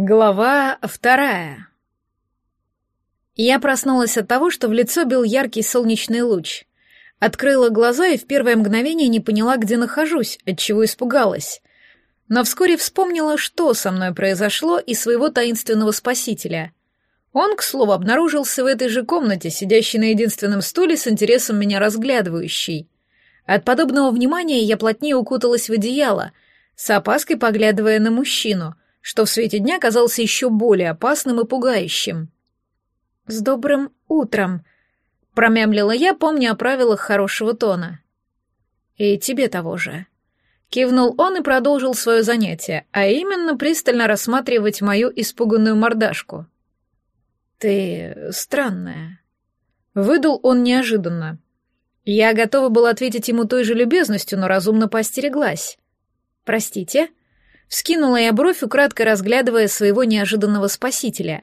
Глава вторая. Я проснулась от того, что в лицо бил яркий солнечный луч. Открыла глаза и в первое мгновение не поняла, где нахожусь, от чего испугалась. Но вскоре вспомнила, что со мной произошло, и своего таинственного спасителя. Он, к слову, обнаружился в этой же комнате, сидящий на единственном стуле с интересом меня разглядывающий. От подобного внимания я плотнее укуталась в одеяло, с опаской поглядывая на мужчину — что в свете дня казался еще более опасным и пугающим. «С добрым утром», — промямлила я, помня о правилах хорошего тона. «И тебе того же». Кивнул он и продолжил свое занятие, а именно пристально рассматривать мою испуганную мордашку. «Ты странная». Выдал он неожиданно. Я готова была ответить ему той же любезностью, но разумно постереглась. «Простите?» Вскинула я бровь, украдкой разглядывая своего неожиданного спасителя.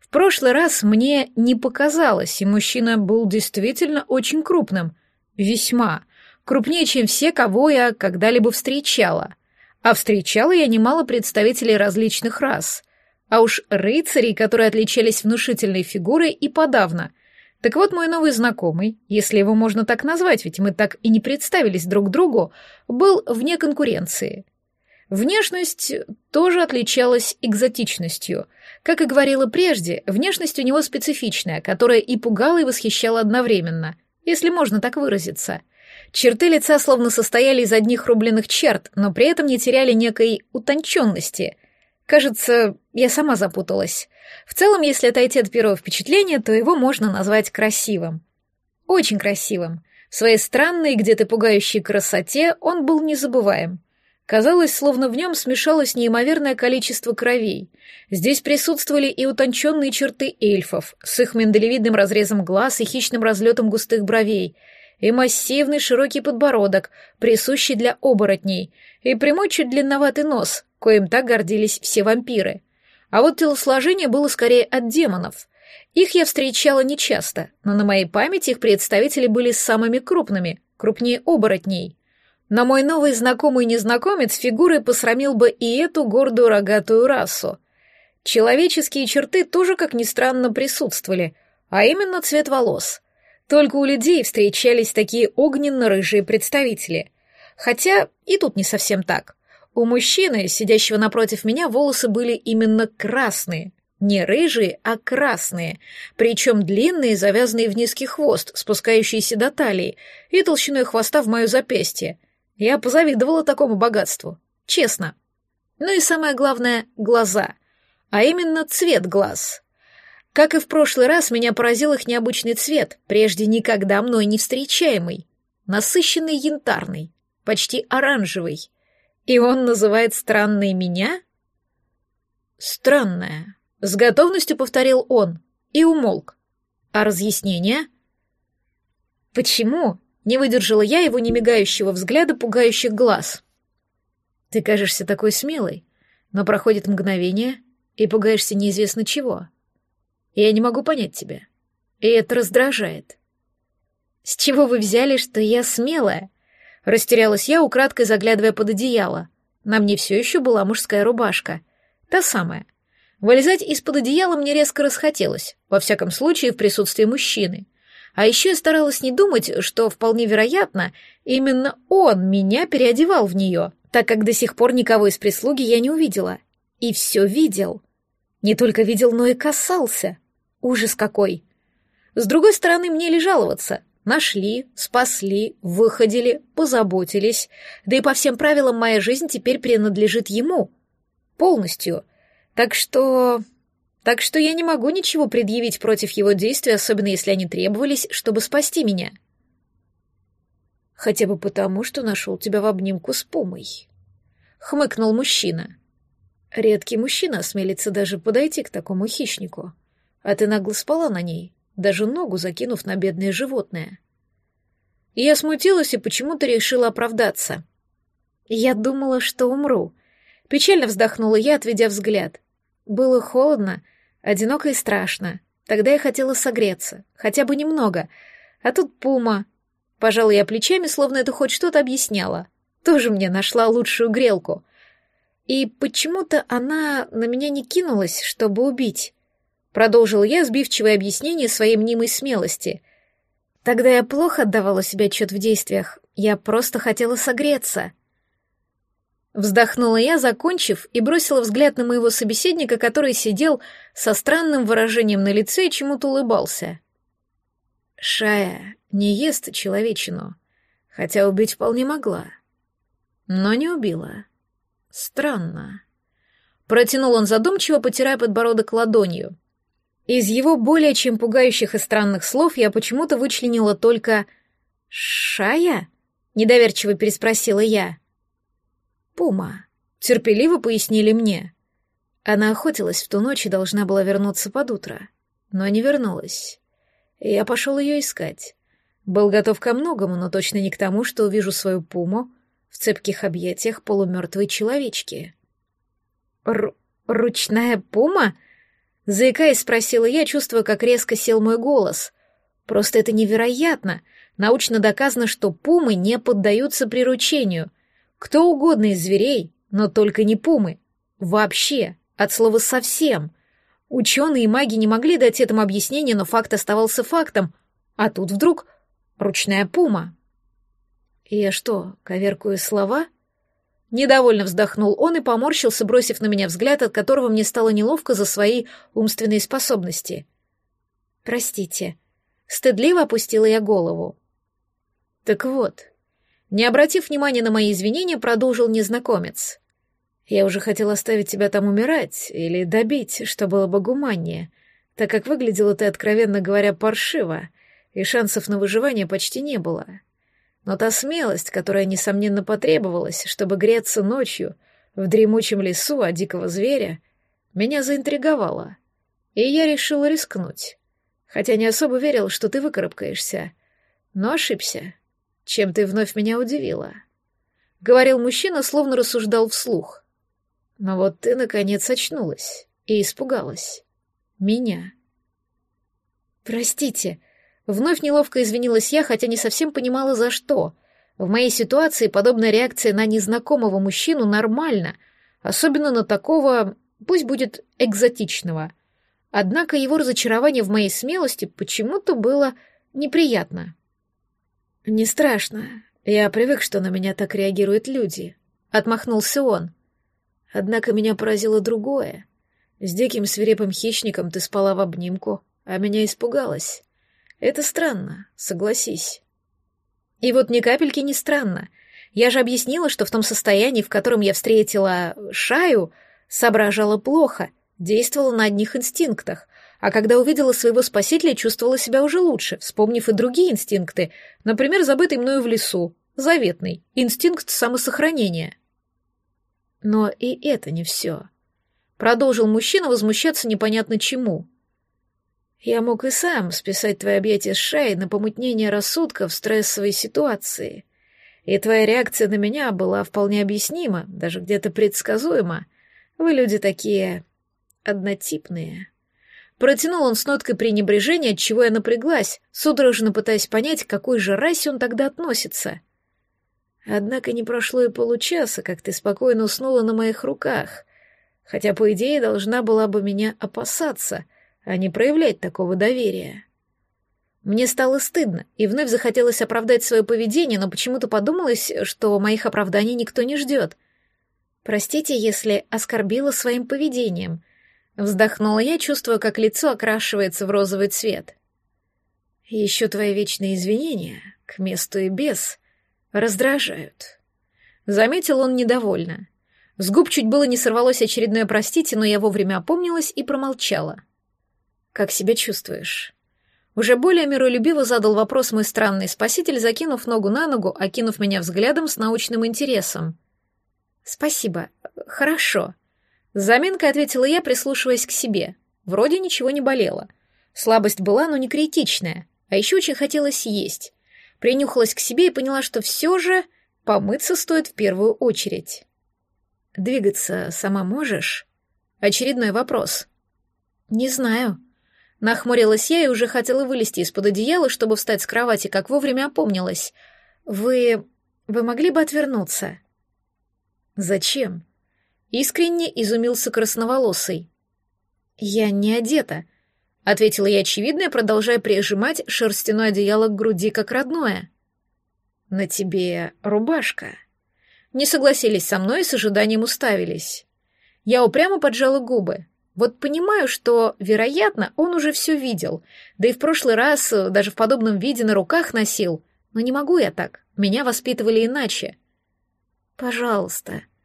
В прошлый раз мне не показалось, и мужчина был действительно очень крупным. Весьма. Крупнее, чем все, кого я когда-либо встречала. А встречала я немало представителей различных рас. А уж рыцарей, которые отличались внушительной фигурой, и подавно. Так вот, мой новый знакомый, если его можно так назвать, ведь мы так и не представились друг другу, был вне конкуренции — Внешность тоже отличалась экзотичностью. Как и говорила прежде, внешность у него специфичная, которая и пугала, и восхищала одновременно, если можно так выразиться. Черты лица словно состояли из одних рубленых черт, но при этом не теряли некой утонченности. Кажется, я сама запуталась. В целом, если отойти от первого впечатления, то его можно назвать красивым. Очень красивым. В своей странной, где-то пугающей красоте он был незабываем. Казалось, словно в нем смешалось неимоверное количество кровей. Здесь присутствовали и утонченные черты эльфов, с их миндалевидным разрезом глаз и хищным разлетом густых бровей, и массивный широкий подбородок, присущий для оборотней, и прямой чуть длинноватый нос, коим так гордились все вампиры. А вот телосложение было скорее от демонов. Их я встречала нечасто, но на моей памяти их представители были самыми крупными, крупнее оборотней. Но мой новый знакомый незнакомец фигурой посрамил бы и эту гордую рогатую расу. Человеческие черты тоже, как ни странно, присутствовали, а именно цвет волос. Только у людей встречались такие огненно-рыжие представители. Хотя и тут не совсем так. У мужчины, сидящего напротив меня, волосы были именно красные. Не рыжие, а красные, причем длинные, завязанные в низкий хвост, спускающиеся до талии, и толщиной хвоста в мое запястье, я позавидовала такому богатству, честно. Ну и самое главное — глаза, а именно цвет глаз. Как и в прошлый раз, меня поразил их необычный цвет, прежде никогда мной не встречаемый. Насыщенный янтарный, почти оранжевый. И он называет странной меня? Странная. С готовностью повторил он и умолк. А разъяснение? Почему? Не выдержала я его немигающего взгляда пугающих глаз. «Ты кажешься такой смелой, но проходит мгновение, и пугаешься неизвестно чего. Я не могу понять тебя, и это раздражает». «С чего вы взяли, что я смелая?» Растерялась я, украдкой заглядывая под одеяло. На мне все еще была мужская рубашка. Та самая. Вылезать из-под одеяла мне резко расхотелось, во всяком случае в присутствии мужчины. А еще я старалась не думать, что вполне вероятно, именно он меня переодевал в нее, так как до сих пор никого из прислуги я не увидела. И все видел. Не только видел, но и касался. Ужас какой. С другой стороны, мне ли жаловаться? Нашли, спасли, выходили, позаботились. Да и по всем правилам моя жизнь теперь принадлежит ему. Полностью. Так что так что я не могу ничего предъявить против его действий, особенно если они требовались, чтобы спасти меня. Хотя бы потому, что нашел тебя в обнимку с Пумой. Хмыкнул мужчина. Редкий мужчина осмелится даже подойти к такому хищнику. А ты нагло спала на ней, даже ногу закинув на бедное животное. И я смутилась и почему-то решила оправдаться. Я думала, что умру. Печально вздохнула я, отведя взгляд. Было холодно, Одиноко и страшно. Тогда я хотела согреться, хотя бы немного. А тут пума. Пожалуй, я плечами, словно это хоть что-то объясняло. Тоже мне нашла лучшую грелку. И почему-то она на меня не кинулась, чтобы убить. Продолжил я сбивчивое объяснение своей мнимой смелости. Тогда я плохо отдавала себе отчет в действиях. Я просто хотела согреться. Вздохнула я, закончив, и бросила взгляд на моего собеседника, который сидел со странным выражением на лице и чему-то улыбался. Шая не ест человечину, хотя убить вполне могла. Но не убила. Странно. Протянул он задумчиво, потирая подбородок ладонью. Из его более чем пугающих и странных слов я почему-то вычленила только «Шая?» — недоверчиво переспросила я. «Пума», — терпеливо пояснили мне. Она охотилась в ту ночь и должна была вернуться под утро, но не вернулась. Я пошел ее искать. Был готов ко многому, но точно не к тому, что увижу свою пуму в цепких объятиях полумертвой человечки. Р «Ручная пума?» Заикаясь, спросила я, чувствуя, как резко сел мой голос. «Просто это невероятно!» Научно доказано, что пумы не поддаются приручению. Кто угодно из зверей, но только не пумы. Вообще, от слова «совсем». Ученые и маги не могли дать этому объяснение, но факт оставался фактом. А тут вдруг ручная пума. «Я что, коверкую слова?» Недовольно вздохнул он и поморщился, бросив на меня взгляд, от которого мне стало неловко за свои умственные способности. «Простите». Стыдливо опустила я голову. «Так вот, не обратив внимания на мои извинения, продолжил незнакомец. «Я уже хотел оставить тебя там умирать или добить, что было бы гуманнее, так как выглядела ты, откровенно говоря, паршиво, и шансов на выживание почти не было. Но та смелость, которая, несомненно, потребовалась, чтобы греться ночью в дремучем лесу от дикого зверя, меня заинтриговала, и я решил рискнуть, хотя не особо верил, что ты выкарабкаешься, но ошибся» чем ты вновь меня удивила», — говорил мужчина, словно рассуждал вслух. «Но вот ты, наконец, очнулась и испугалась. Меня». «Простите», — вновь неловко извинилась я, хотя не совсем понимала, за что. В моей ситуации подобная реакция на незнакомого мужчину нормальна, особенно на такого, пусть будет экзотичного. Однако его разочарование в моей смелости почему-то было неприятно. «Не страшно. Я привык, что на меня так реагируют люди», — отмахнулся он. «Однако меня поразило другое. С диким свирепым хищником ты спала в обнимку, а меня испугалась. Это странно, согласись». И вот ни капельки не странно. Я же объяснила, что в том состоянии, в котором я встретила Шаю, соображала плохо, действовала на одних инстинктах, а когда увидела своего спасителя, чувствовала себя уже лучше, вспомнив и другие инстинкты, например, забытый мною в лесу, заветный, инстинкт самосохранения. Но и это не все. Продолжил мужчина возмущаться непонятно чему. Я мог и сам списать твои объятия с шеи на помутнение рассудка в стрессовой ситуации. И твоя реакция на меня была вполне объяснима, даже где-то предсказуема. Вы люди такие однотипные. Протянул он с ноткой пренебрежения, от чего я напряглась, судорожно пытаясь понять, к какой же расе он тогда относится. Однако не прошло и получаса, как ты спокойно уснула на моих руках, хотя, по идее, должна была бы меня опасаться, а не проявлять такого доверия. Мне стало стыдно, и вновь захотелось оправдать свое поведение, но почему-то подумалось, что моих оправданий никто не ждет. Простите, если оскорбила своим поведением — Вздохнула я, чувствуя, как лицо окрашивается в розовый цвет. еще твои вечные извинения, к месту и без, раздражают. Заметил он недовольно. С губ чуть было не сорвалось очередное «простите», но я вовремя опомнилась и промолчала. «Как себя чувствуешь?» Уже более миролюбиво задал вопрос мой странный спаситель, закинув ногу на ногу, окинув меня взглядом с научным интересом. «Спасибо. Хорошо», с заминкой ответила я, прислушиваясь к себе. Вроде ничего не болело. Слабость была, но не критичная. А еще очень хотелось есть. Принюхалась к себе и поняла, что все же помыться стоит в первую очередь. «Двигаться сама можешь?» Очередной вопрос. «Не знаю». Нахмурилась я и уже хотела вылезти из-под одеяла, чтобы встать с кровати, как вовремя опомнилась. «Вы... вы могли бы отвернуться?» «Зачем?» Искренне изумился красноволосый. «Я не одета», — ответила я очевидное, продолжая прижимать шерстяное одеяло к груди как родное. «На тебе рубашка». Не согласились со мной и с ожиданием уставились. Я упрямо поджала губы. Вот понимаю, что, вероятно, он уже все видел, да и в прошлый раз э, даже в подобном виде на руках носил, но не могу я так, меня воспитывали иначе. «Пожалуйста», —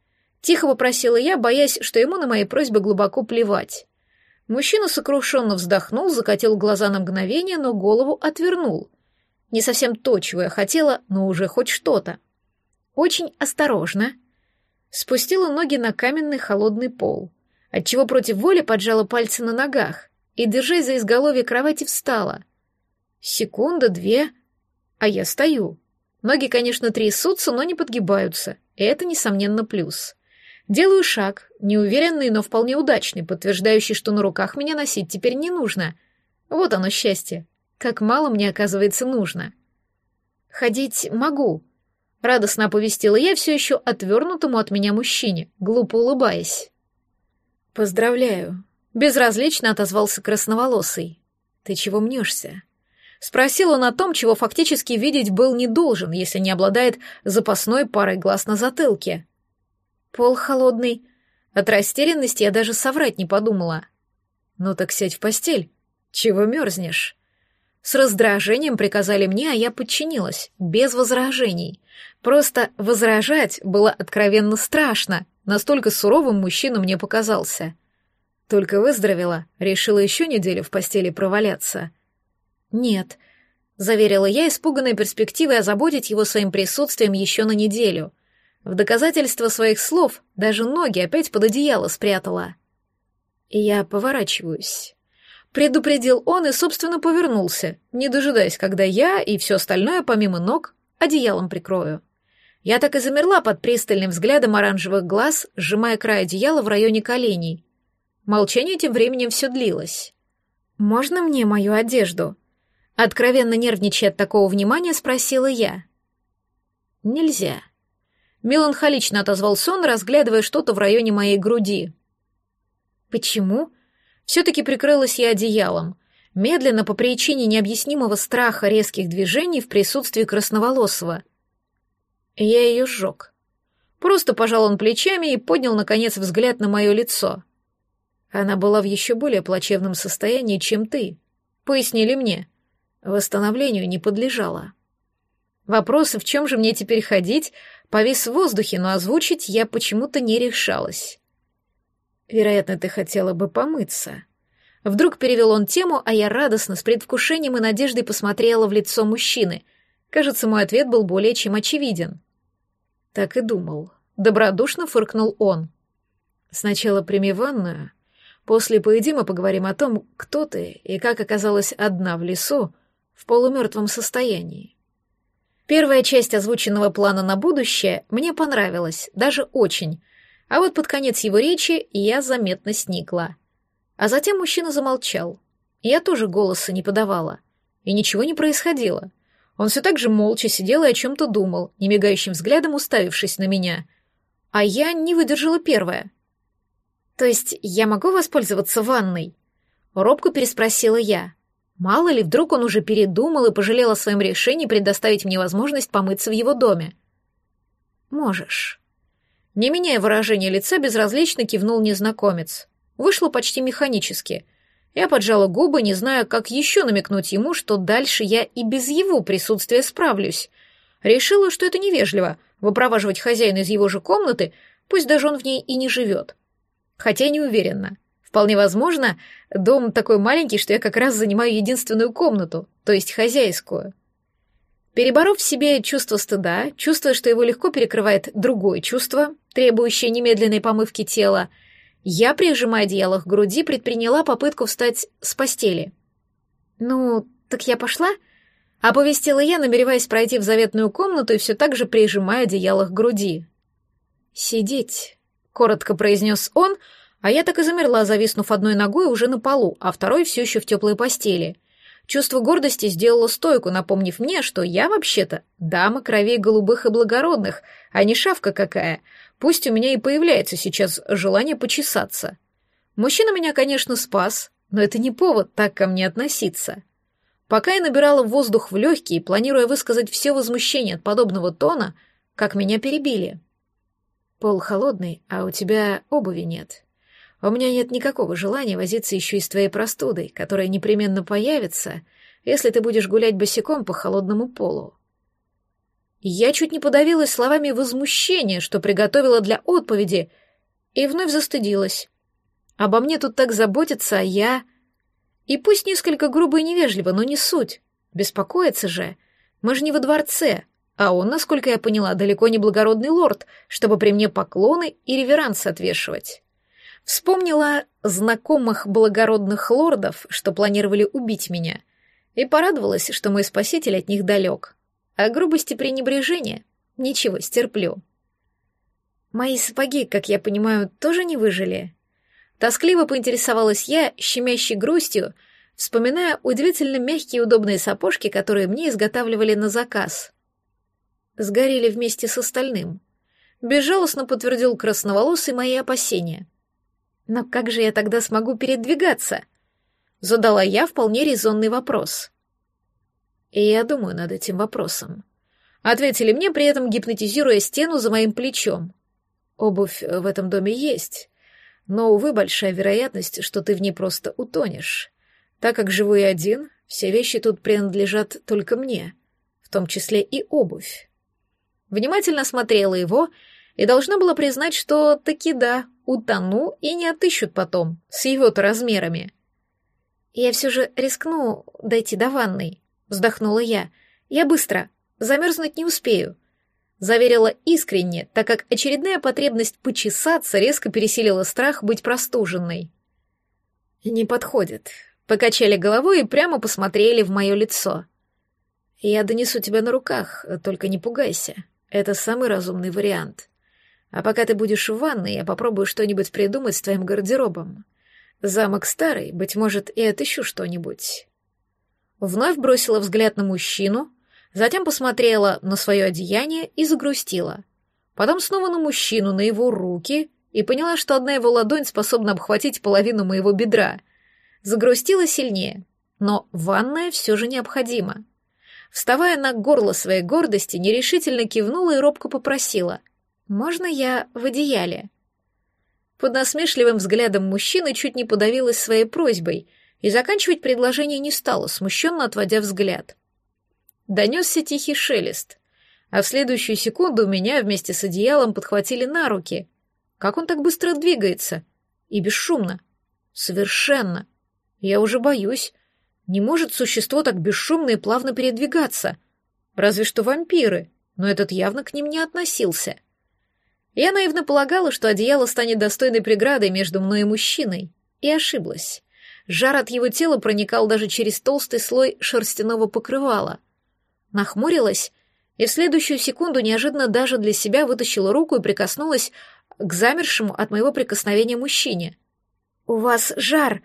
тихо попросила я, боясь, что ему на мои просьбы глубоко плевать. Мужчина сокрушенно вздохнул, закатил глаза на мгновение, но голову отвернул. Не совсем то, чего я хотела, но уже хоть что-то. Очень осторожно. Спустила ноги на каменный холодный пол — отчего против воли поджала пальцы на ногах и, держась за изголовье кровати, встала. Секунда, две, а я стою. Ноги, конечно, трясутся, но не подгибаются, и это, несомненно, плюс. Делаю шаг, неуверенный, но вполне удачный, подтверждающий, что на руках меня носить теперь не нужно. Вот оно счастье. Как мало мне, оказывается, нужно. Ходить могу. Радостно оповестила я все еще отвернутому от меня мужчине, глупо улыбаясь. «Поздравляю», — безразлично отозвался красноволосый. «Ты чего мнешься?» Спросил он о том, чего фактически видеть был не должен, если не обладает запасной парой глаз на затылке. «Пол холодный». От растерянности я даже соврать не подумала. «Ну так сядь в постель. Чего мерзнешь?» С раздражением приказали мне, а я подчинилась, без возражений. Просто возражать было откровенно страшно, Настолько суровым мужчина мне показался. Только выздоровела, решила еще неделю в постели проваляться. Нет, заверила я, испуганной перспективой озаботить его своим присутствием еще на неделю. В доказательство своих слов даже ноги опять под одеяло спрятала. Я поворачиваюсь. Предупредил он и, собственно, повернулся, не дожидаясь, когда я и все остальное, помимо ног, одеялом прикрою. Я так и замерла под пристальным взглядом оранжевых глаз, сжимая край одеяла в районе коленей. Молчание тем временем все длилось. «Можно мне мою одежду?» Откровенно нервничая от такого внимания, спросила я. «Нельзя». Меланхолично отозвался он, разглядывая что-то в районе моей груди. «Почему?» Все-таки прикрылась я одеялом, медленно по причине необъяснимого страха резких движений в присутствии красноволосого — я ее сжег. Просто пожал он плечами и поднял, наконец, взгляд на мое лицо. Она была в еще более плачевном состоянии, чем ты. Пояснили мне. Восстановлению не подлежала. Вопрос, в чем же мне теперь ходить, повис в воздухе, но озвучить я почему-то не решалась. Вероятно, ты хотела бы помыться. Вдруг перевел он тему, а я радостно, с предвкушением и надеждой посмотрела в лицо мужчины, Кажется, мой ответ был более чем очевиден. Так и думал. Добродушно фыркнул он. Сначала прими ванную, после поедим и поговорим о том, кто ты и как оказалась одна в лесу в полумертвом состоянии. Первая часть озвученного плана на будущее мне понравилась, даже очень, а вот под конец его речи я заметно сникла. А затем мужчина замолчал. Я тоже голоса не подавала, и ничего не происходило — он все так же молча сидел и о чем-то думал, немигающим взглядом уставившись на меня. А я не выдержала первая. «То есть я могу воспользоваться ванной?» Робко переспросила я. Мало ли, вдруг он уже передумал и пожалел о своем решении предоставить мне возможность помыться в его доме. «Можешь». Не меняя выражения лица, безразлично кивнул незнакомец. Вышло почти механически. Я поджала губы, не зная, как еще намекнуть ему, что дальше я и без его присутствия справлюсь. Решила, что это невежливо — выпроваживать хозяина из его же комнаты, пусть даже он в ней и не живет. Хотя не уверена. Вполне возможно, дом такой маленький, что я как раз занимаю единственную комнату, то есть хозяйскую. Переборов в себе чувство стыда, чувствуя, что его легко перекрывает другое чувство, требующее немедленной помывки тела, я, прижимая одеяло к груди, предприняла попытку встать с постели. «Ну, так я пошла?» — оповестила я, намереваясь пройти в заветную комнату и все так же прижимая одеяло к груди. «Сидеть», — коротко произнес он, а я так и замерла, зависнув одной ногой уже на полу, а второй все еще в теплой постели. Чувство гордости сделало стойку, напомнив мне, что я вообще-то дама кровей голубых и благородных, а не шавка какая — Пусть у меня и появляется сейчас желание почесаться. Мужчина меня, конечно, спас, но это не повод так ко мне относиться. Пока я набирала воздух в легкие, планируя высказать все возмущение от подобного тона, как меня перебили. Пол холодный, а у тебя обуви нет. У меня нет никакого желания возиться еще и с твоей простудой, которая непременно появится, если ты будешь гулять босиком по холодному полу. Я чуть не подавилась словами возмущения, что приготовила для отповеди, и вновь застыдилась. Обо мне тут так заботятся, а я... И пусть несколько грубо и невежливо, но не суть. Беспокоиться же. Мы же не во дворце, а он, насколько я поняла, далеко не благородный лорд, чтобы при мне поклоны и реверансы отвешивать. Вспомнила знакомых благородных лордов, что планировали убить меня, и порадовалась, что мой спаситель от них далек. А грубости пренебрежения — ничего, стерплю. Мои сапоги, как я понимаю, тоже не выжили. Тоскливо поинтересовалась я, щемящей грустью, вспоминая удивительно мягкие и удобные сапожки, которые мне изготавливали на заказ. Сгорели вместе с остальным. Безжалостно подтвердил красноволосый мои опасения. Но как же я тогда смогу передвигаться? Задала я вполне резонный вопрос. И я думаю над этим вопросом. Ответили мне, при этом гипнотизируя стену за моим плечом. Обувь в этом доме есть, но, увы, большая вероятность, что ты в ней просто утонешь. Так как живу я один, все вещи тут принадлежат только мне, в том числе и обувь. Внимательно смотрела его и должна была признать, что таки да, утону и не отыщут потом, с его-то размерами. Я все же рискну дойти до ванной, вздохнула я. Я быстро, замерзнуть не успею заверила искренне, так как очередная потребность почесаться резко пересилила страх быть простуженной. «Не подходит», — покачали головой и прямо посмотрели в мое лицо. «Я донесу тебя на руках, только не пугайся. Это самый разумный вариант. А пока ты будешь в ванной, я попробую что-нибудь придумать с твоим гардеробом. Замок старый, быть может, и отыщу что-нибудь». Вновь бросила взгляд на мужчину — Затем посмотрела на свое одеяние и загрустила. Потом снова на мужчину, на его руки, и поняла, что одна его ладонь способна обхватить половину моего бедра. Загрустила сильнее, но ванная все же необходима. Вставая на горло своей гордости, нерешительно кивнула и робко попросила. «Можно я в одеяле?» Под насмешливым взглядом мужчины чуть не подавилась своей просьбой и заканчивать предложение не стала, смущенно отводя взгляд донесся тихий шелест, а в следующую секунду меня вместе с одеялом подхватили на руки. Как он так быстро двигается? И бесшумно. Совершенно. Я уже боюсь. Не может существо так бесшумно и плавно передвигаться. Разве что вампиры, но этот явно к ним не относился. Я наивно полагала, что одеяло станет достойной преградой между мной и мужчиной, и ошиблась. Жар от его тела проникал даже через толстый слой шерстяного покрывала — нахмурилась и в следующую секунду неожиданно даже для себя вытащила руку и прикоснулась к замершему от моего прикосновения мужчине. «У вас жар!»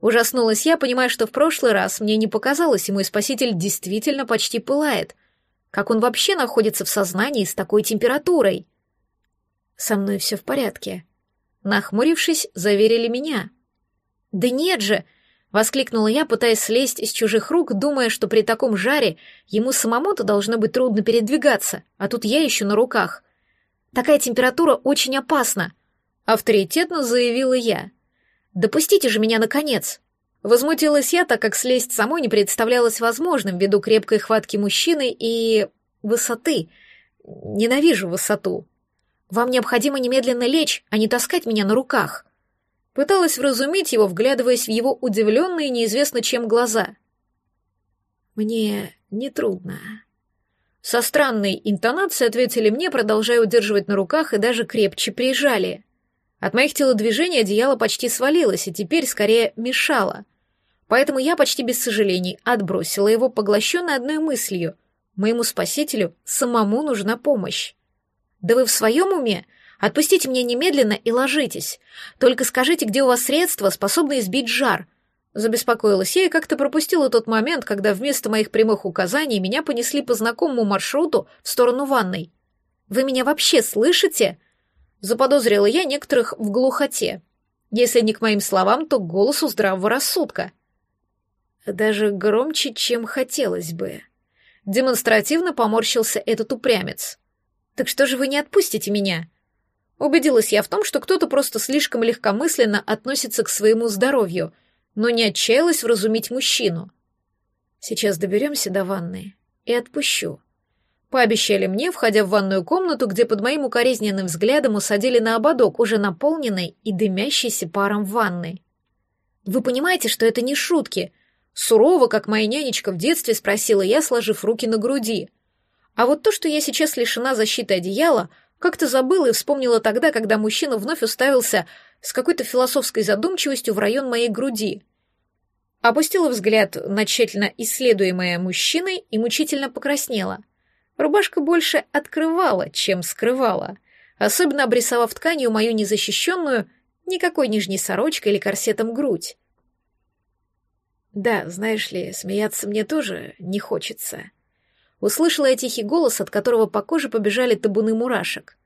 Ужаснулась я, понимая, что в прошлый раз мне не показалось, и мой спаситель действительно почти пылает. Как он вообще находится в сознании с такой температурой? Со мной все в порядке. Нахмурившись, заверили меня. «Да нет же!» Воскликнула я, пытаясь слезть из чужих рук, думая, что при таком жаре ему самому-то должно быть трудно передвигаться, а тут я еще на руках. Такая температура очень опасна, авторитетно заявила я. Допустите же меня наконец. Возмутилась я, так как слезть самой не представлялось возможным ввиду крепкой хватки мужчины и высоты. Ненавижу высоту. Вам необходимо немедленно лечь, а не таскать меня на руках. Пыталась вразумить его, вглядываясь в его удивленные неизвестно чем глаза. «Мне нетрудно». Со странной интонацией ответили мне, продолжая удерживать на руках и даже крепче прижали. От моих телодвижений одеяло почти свалилось и теперь скорее мешало. Поэтому я почти без сожалений отбросила его, поглощенной одной мыслью. Моему спасителю самому нужна помощь. «Да вы в своем уме?» Отпустите меня немедленно и ложитесь. Только скажите, где у вас средства, способные сбить жар. Забеспокоилась я и как-то пропустила тот момент, когда вместо моих прямых указаний меня понесли по знакомому маршруту в сторону ванной. Вы меня вообще слышите? Заподозрила я некоторых в глухоте. Если не к моим словам, то к голосу здравого рассудка. Даже громче, чем хотелось бы. Демонстративно поморщился этот упрямец. «Так что же вы не отпустите меня?» Убедилась я в том, что кто-то просто слишком легкомысленно относится к своему здоровью, но не отчаялась вразумить мужчину. «Сейчас доберемся до ванны и отпущу», Пообещали мне, входя в ванную комнату, где под моим укоризненным взглядом усадили на ободок, уже наполненной и дымящейся паром ванной. «Вы понимаете, что это не шутки?» Сурово, как моя нянечка в детстве, спросила я, сложив руки на груди. А вот то, что я сейчас лишена защиты одеяла, как-то забыла и вспомнила тогда, когда мужчина вновь уставился с какой-то философской задумчивостью в район моей груди. Опустила взгляд на тщательно исследуемое мужчиной и мучительно покраснела — Рубашка больше открывала, чем скрывала, особенно обрисовав тканью мою незащищенную никакой нижней сорочкой или корсетом грудь. Да, знаешь ли, смеяться мне тоже не хочется. Услышала я тихий голос, от которого по коже побежали табуны мурашек.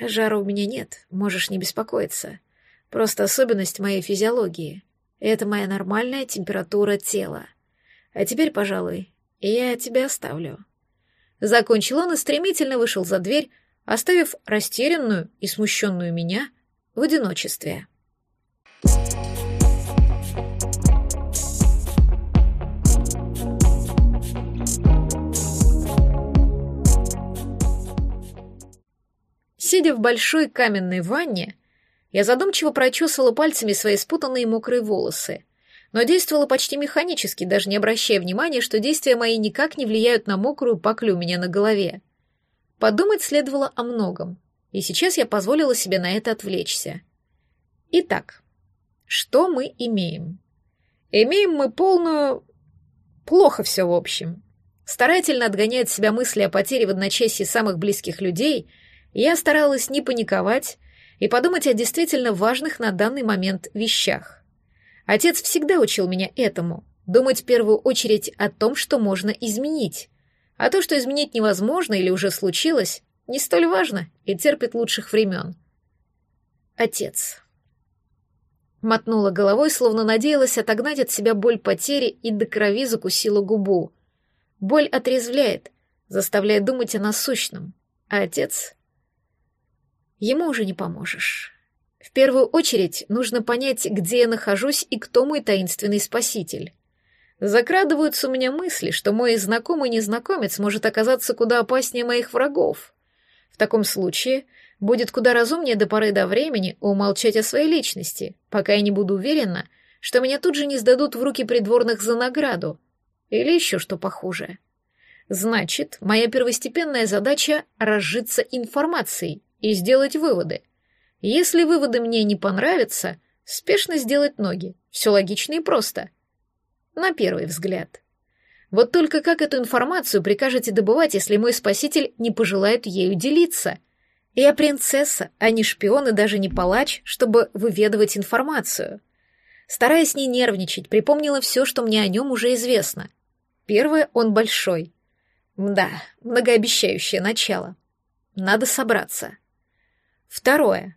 Жара у меня нет, можешь не беспокоиться. Просто особенность моей физиологии. Это моя нормальная температура тела. А теперь, пожалуй, я тебя оставлю. Закончил он и стремительно вышел за дверь, оставив растерянную и смущенную меня в одиночестве. Сидя в большой каменной ванне, я задумчиво прочесывала пальцами свои спутанные мокрые волосы но действовала почти механически, даже не обращая внимания, что действия мои никак не влияют на мокрую паклю у меня на голове. Подумать следовало о многом, и сейчас я позволила себе на это отвлечься. Итак, что мы имеем? Имеем мы полную... Плохо все в общем. Старательно отгоняя от себя мысли о потере в одночасье самых близких людей, я старалась не паниковать и подумать о действительно важных на данный момент вещах. Отец всегда учил меня этому — думать в первую очередь о том, что можно изменить. А то, что изменить невозможно или уже случилось, не столь важно и терпит лучших времен. Отец. Мотнула головой, словно надеялась отогнать от себя боль потери и до крови закусила губу. Боль отрезвляет, заставляет думать о насущном. А отец... Ему уже не поможешь. В первую очередь нужно понять, где я нахожусь и кто мой таинственный спаситель. Закрадываются у меня мысли, что мой знакомый незнакомец может оказаться куда опаснее моих врагов. В таком случае будет куда разумнее до поры до времени умолчать о своей личности, пока я не буду уверена, что меня тут же не сдадут в руки придворных за награду. Или еще что похуже. Значит, моя первостепенная задача — разжиться информацией и сделать выводы. Если выводы мне не понравятся, спешно сделать ноги. Все логично и просто. На первый взгляд. Вот только как эту информацию прикажете добывать, если мой спаситель не пожелает ею делиться? Я принцесса, а не шпион и даже не палач, чтобы выведывать информацию. Стараясь не нервничать, припомнила все, что мне о нем уже известно. Первое, он большой. Да, многообещающее начало. Надо собраться. Второе.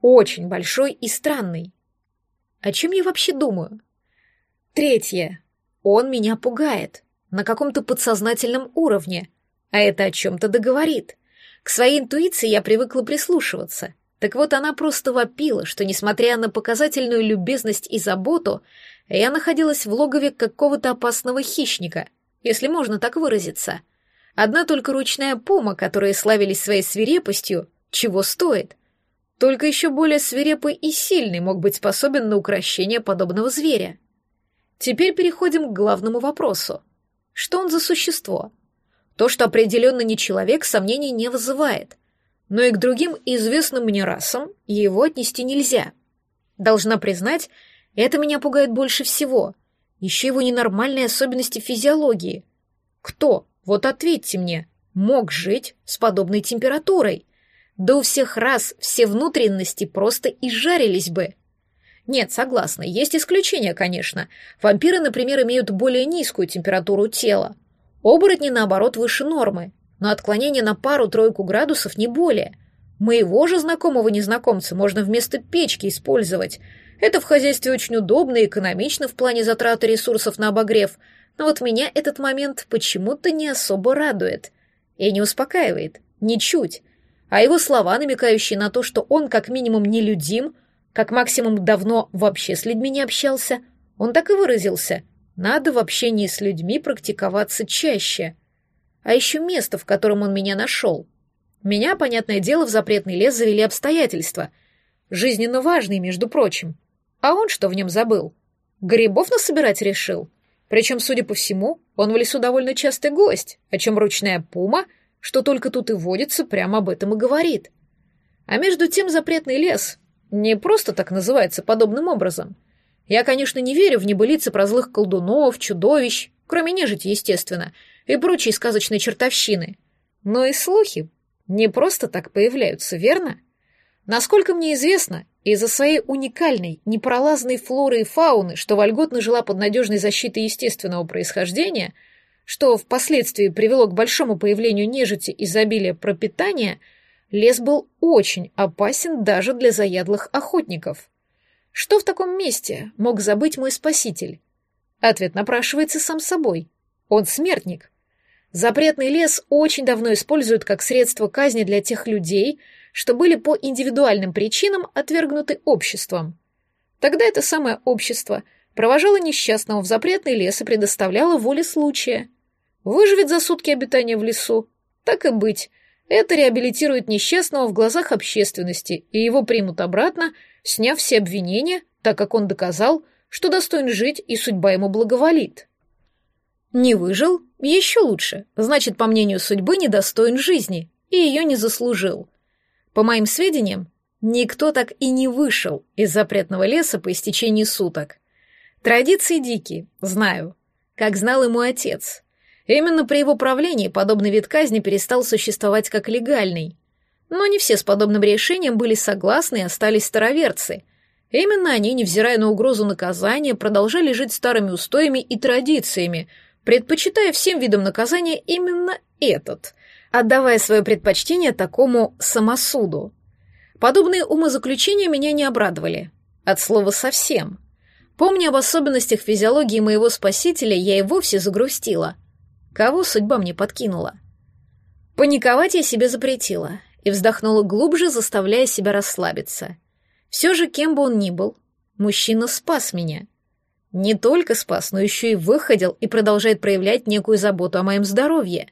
Очень большой и странный. О чем я вообще думаю? Третье. Он меня пугает. На каком-то подсознательном уровне. А это о чем-то договорит. К своей интуиции я привыкла прислушиваться. Так вот, она просто вопила, что, несмотря на показательную любезность и заботу, я находилась в логове какого-то опасного хищника, если можно так выразиться. Одна только ручная пума, которые славились своей свирепостью, чего стоит — только еще более свирепый и сильный мог быть способен на укращение подобного зверя. Теперь переходим к главному вопросу. Что он за существо? То, что определенно не человек, сомнений не вызывает. Но и к другим известным мне расам его отнести нельзя. Должна признать, это меня пугает больше всего. Еще его ненормальные особенности физиологии. Кто, вот ответьте мне, мог жить с подобной температурой? Да у всех раз все внутренности просто изжарились бы. Нет, согласна, есть исключения, конечно. Вампиры, например, имеют более низкую температуру тела. Оборотни, наоборот, выше нормы, но отклонение на пару-тройку градусов не более. Моего же знакомого незнакомца можно вместо печки использовать. Это в хозяйстве очень удобно и экономично в плане затраты ресурсов на обогрев, но вот меня этот момент почему-то не особо радует. И не успокаивает. Ничуть. А его слова, намекающие на то, что он как минимум нелюдим, как максимум давно вообще с людьми не общался, он так и выразился. Надо в общении с людьми практиковаться чаще. А еще место, в котором он меня нашел. Меня, понятное дело, в запретный лес завели обстоятельства. Жизненно важные, между прочим. А он что в нем забыл? Грибов насобирать решил? Причем, судя по всему, он в лесу довольно частый гость, о чем ручная пума, что только тут и водится, прямо об этом и говорит. А между тем запретный лес не просто так называется подобным образом — я, конечно, не верю в небылицы про злых колдунов, чудовищ, кроме нежити, естественно, и прочей сказочной чертовщины. Но и слухи не просто так появляются, верно? Насколько мне известно, из-за своей уникальной, непролазной флоры и фауны, что вольготно жила под надежной защитой естественного происхождения, что впоследствии привело к большому появлению нежити изобилия пропитания, лес был очень опасен даже для заядлых охотников. Что в таком месте мог забыть мой спаситель? Ответ напрашивается сам собой. Он смертник. Запретный лес очень давно используют как средство казни для тех людей, что были по индивидуальным причинам отвергнуты обществом. Тогда это самое общество провожало несчастного в запретный лес и предоставляло воле случая. Выживет за сутки обитания в лесу, так и быть. Это реабилитирует несчастного в глазах общественности, и его примут обратно сняв все обвинения, так как он доказал, что достоин жить и судьба ему благоволит. Не выжил? Еще лучше. Значит, по мнению судьбы, недостоин жизни и ее не заслужил. По моим сведениям, никто так и не вышел из запретного леса по истечении суток. Традиции дикие, знаю, как знал и мой отец. Именно при его правлении подобный вид казни перестал существовать как легальный. Но не все с подобным решением были согласны и остались староверцы. Именно они, невзирая на угрозу наказания, продолжали жить старыми устоями и традициями, предпочитая всем видам наказания именно этот, отдавая свое предпочтение такому самосуду. Подобные умозаключения меня не обрадовали. От слова «совсем». Помня об особенностях физиологии моего спасителя, я и вовсе загрустила. Кого судьба мне подкинула? Паниковать я себе запретила и вздохнула глубже, заставляя себя расслабиться. Все же, кем бы он ни был, мужчина спас меня. Не только спас, но еще и выходил и продолжает проявлять некую заботу о моем здоровье.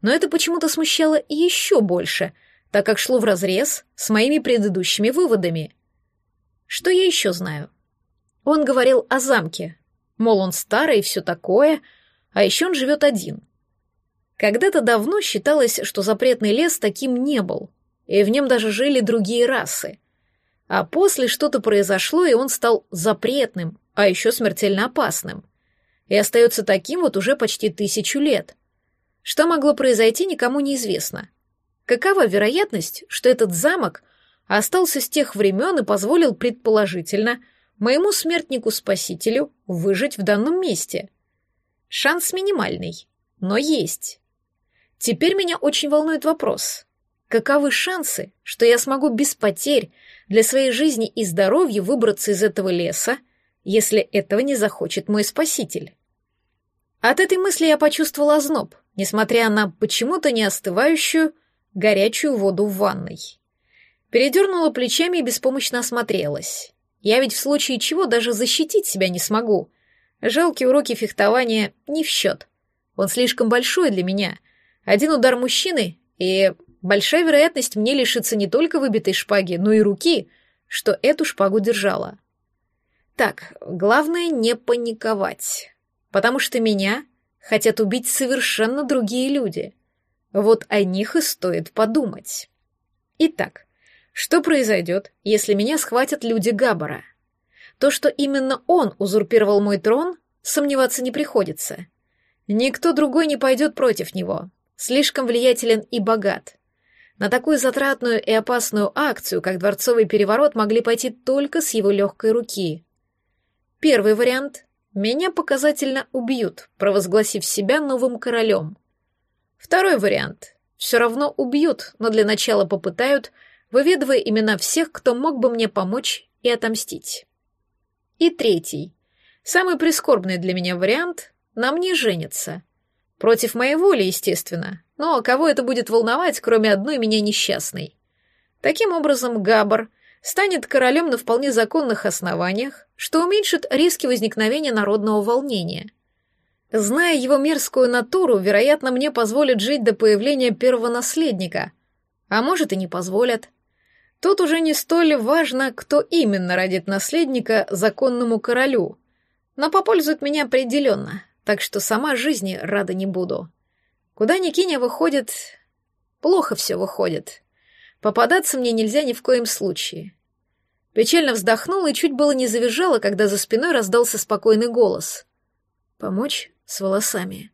Но это почему-то смущало еще больше, так как шло вразрез с моими предыдущими выводами. Что я еще знаю? Он говорил о замке, мол, он старый и все такое, а еще он живет один — когда-то давно считалось, что запретный лес таким не был, и в нем даже жили другие расы. А после что-то произошло, и он стал запретным, а еще смертельно опасным. И остается таким вот уже почти тысячу лет. Что могло произойти, никому не известно. Какова вероятность, что этот замок остался с тех времен и позволил, предположительно, моему смертнику-спасителю выжить в данном месте? Шанс минимальный, но есть. Теперь меня очень волнует вопрос. Каковы шансы, что я смогу без потерь для своей жизни и здоровья выбраться из этого леса, если этого не захочет мой спаситель? От этой мысли я почувствовала озноб, несмотря на почему-то не остывающую горячую воду в ванной. Передернула плечами и беспомощно осмотрелась. Я ведь в случае чего даже защитить себя не смогу. Жалкие уроки фехтования не в счет. Он слишком большой для меня, один удар мужчины, и большая вероятность мне лишиться не только выбитой шпаги, но и руки, что эту шпагу держала. Так, главное не паниковать, потому что меня хотят убить совершенно другие люди. Вот о них и стоит подумать. Итак, что произойдет, если меня схватят люди Габбара? То, что именно он узурпировал мой трон, сомневаться не приходится. Никто другой не пойдет против него, слишком влиятелен и богат. На такую затратную и опасную акцию, как дворцовый переворот, могли пойти только с его легкой руки. Первый вариант — меня показательно убьют, провозгласив себя новым королем. Второй вариант — все равно убьют, но для начала попытают выведывая имена всех, кто мог бы мне помочь и отомстить. И третий, самый прискорбный для меня вариант — на мне женится. Против моей воли, естественно, но кого это будет волновать, кроме одной меня несчастной? Таким образом, Габар станет королем на вполне законных основаниях, что уменьшит риски возникновения народного волнения. Зная его мерзкую натуру, вероятно, мне позволят жить до появления первого наследника, а может и не позволят. Тут уже не столь важно, кто именно родит наследника законному королю, но попользует меня определенно, так что сама жизни рада не буду. Куда ни киня выходит, плохо все выходит. Попадаться мне нельзя ни в коем случае. Печально вздохнула и чуть было не завизжала, когда за спиной раздался спокойный голос. «Помочь с волосами».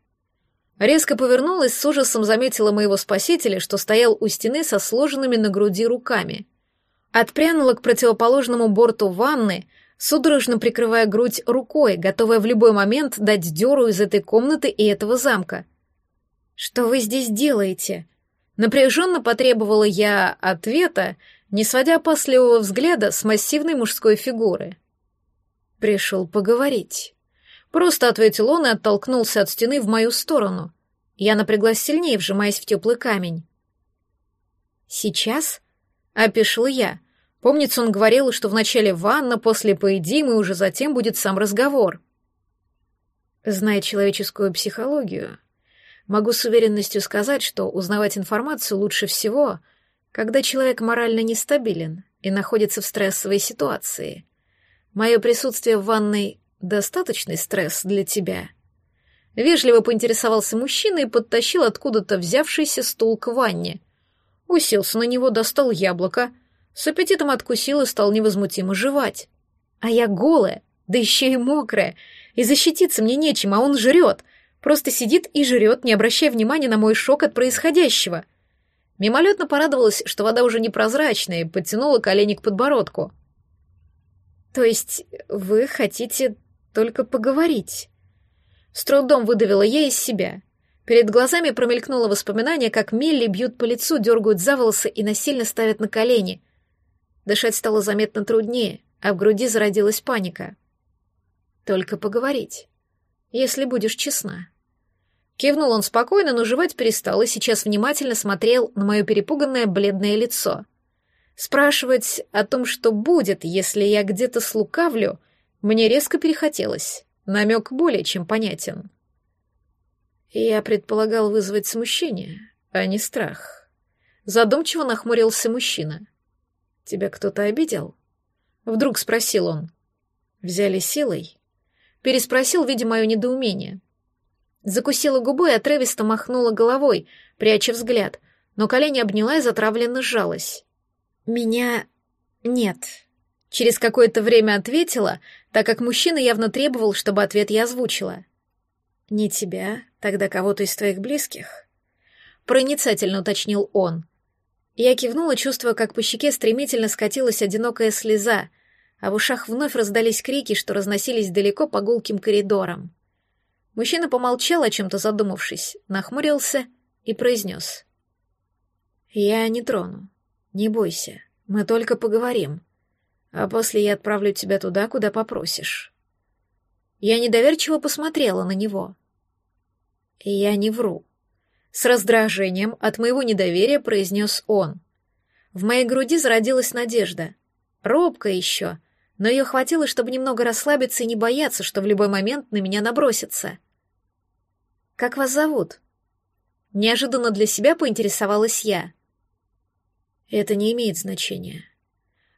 Резко повернулась, с ужасом заметила моего спасителя, что стоял у стены со сложенными на груди руками. Отпрянула к противоположному борту ванны, судорожно прикрывая грудь рукой, готовая в любой момент дать дёру из этой комнаты и этого замка. «Что вы здесь делаете?» Напряженно потребовала я ответа, не сводя опасливого взгляда с массивной мужской фигуры. «Пришел поговорить». Просто ответил он и оттолкнулся от стены в мою сторону. Я напряглась сильнее, вжимаясь в теплый камень. «Сейчас?» — опешила я. Помнится, он говорил, что вначале ванна, после поедим, и уже затем будет сам разговор. Зная человеческую психологию, Могу с уверенностью сказать, что узнавать информацию лучше всего, когда человек морально нестабилен и находится в стрессовой ситуации. Мое присутствие в ванной — достаточный стресс для тебя. Вежливо поинтересовался мужчина и подтащил откуда-то взявшийся стул к ванне. Уселся на него, достал яблоко, с аппетитом откусил и стал невозмутимо жевать. А я голая, да еще и мокрая, и защититься мне нечем, а он жрет, Просто сидит и жрет, не обращая внимания на мой шок от происходящего. Мимолетно порадовалась, что вода уже непрозрачная, и подтянула колени к подбородку. «То есть вы хотите только поговорить?» С трудом выдавила я из себя. Перед глазами промелькнуло воспоминание, как Милли бьют по лицу, дергают за волосы и насильно ставят на колени. Дышать стало заметно труднее, а в груди зародилась паника. «Только поговорить, если будешь честна». Кивнул он спокойно, но жевать перестал и сейчас внимательно смотрел на мое перепуганное бледное лицо. Спрашивать о том, что будет, если я где-то слукавлю, мне резко перехотелось. Намек более чем понятен. Я предполагал вызвать смущение, а не страх. Задумчиво нахмурился мужчина. «Тебя кто-то обидел?» Вдруг спросил он. «Взяли силой?» Переспросил, видя мое недоумение. Закусила губу и отрывисто махнула головой, пряча взгляд, но колени обняла и затравленно сжалась. «Меня... нет». Через какое-то время ответила, так как мужчина явно требовал, чтобы ответ я озвучила. «Не тебя, тогда кого-то из твоих близких?» Проницательно уточнил он. Я кивнула, чувствуя, как по щеке стремительно скатилась одинокая слеза, а в ушах вновь раздались крики, что разносились далеко по гулким коридорам. Мужчина помолчал, о чем-то задумавшись, нахмурился и произнес. «Я не трону. Не бойся. Мы только поговорим. А после я отправлю тебя туда, куда попросишь». Я недоверчиво посмотрела на него. Я не вру. С раздражением от моего недоверия произнес он. В моей груди зародилась надежда. Робко еще — но ее хватило, чтобы немного расслабиться и не бояться, что в любой момент на меня набросится. «Как вас зовут?» Неожиданно для себя поинтересовалась я. «Это не имеет значения».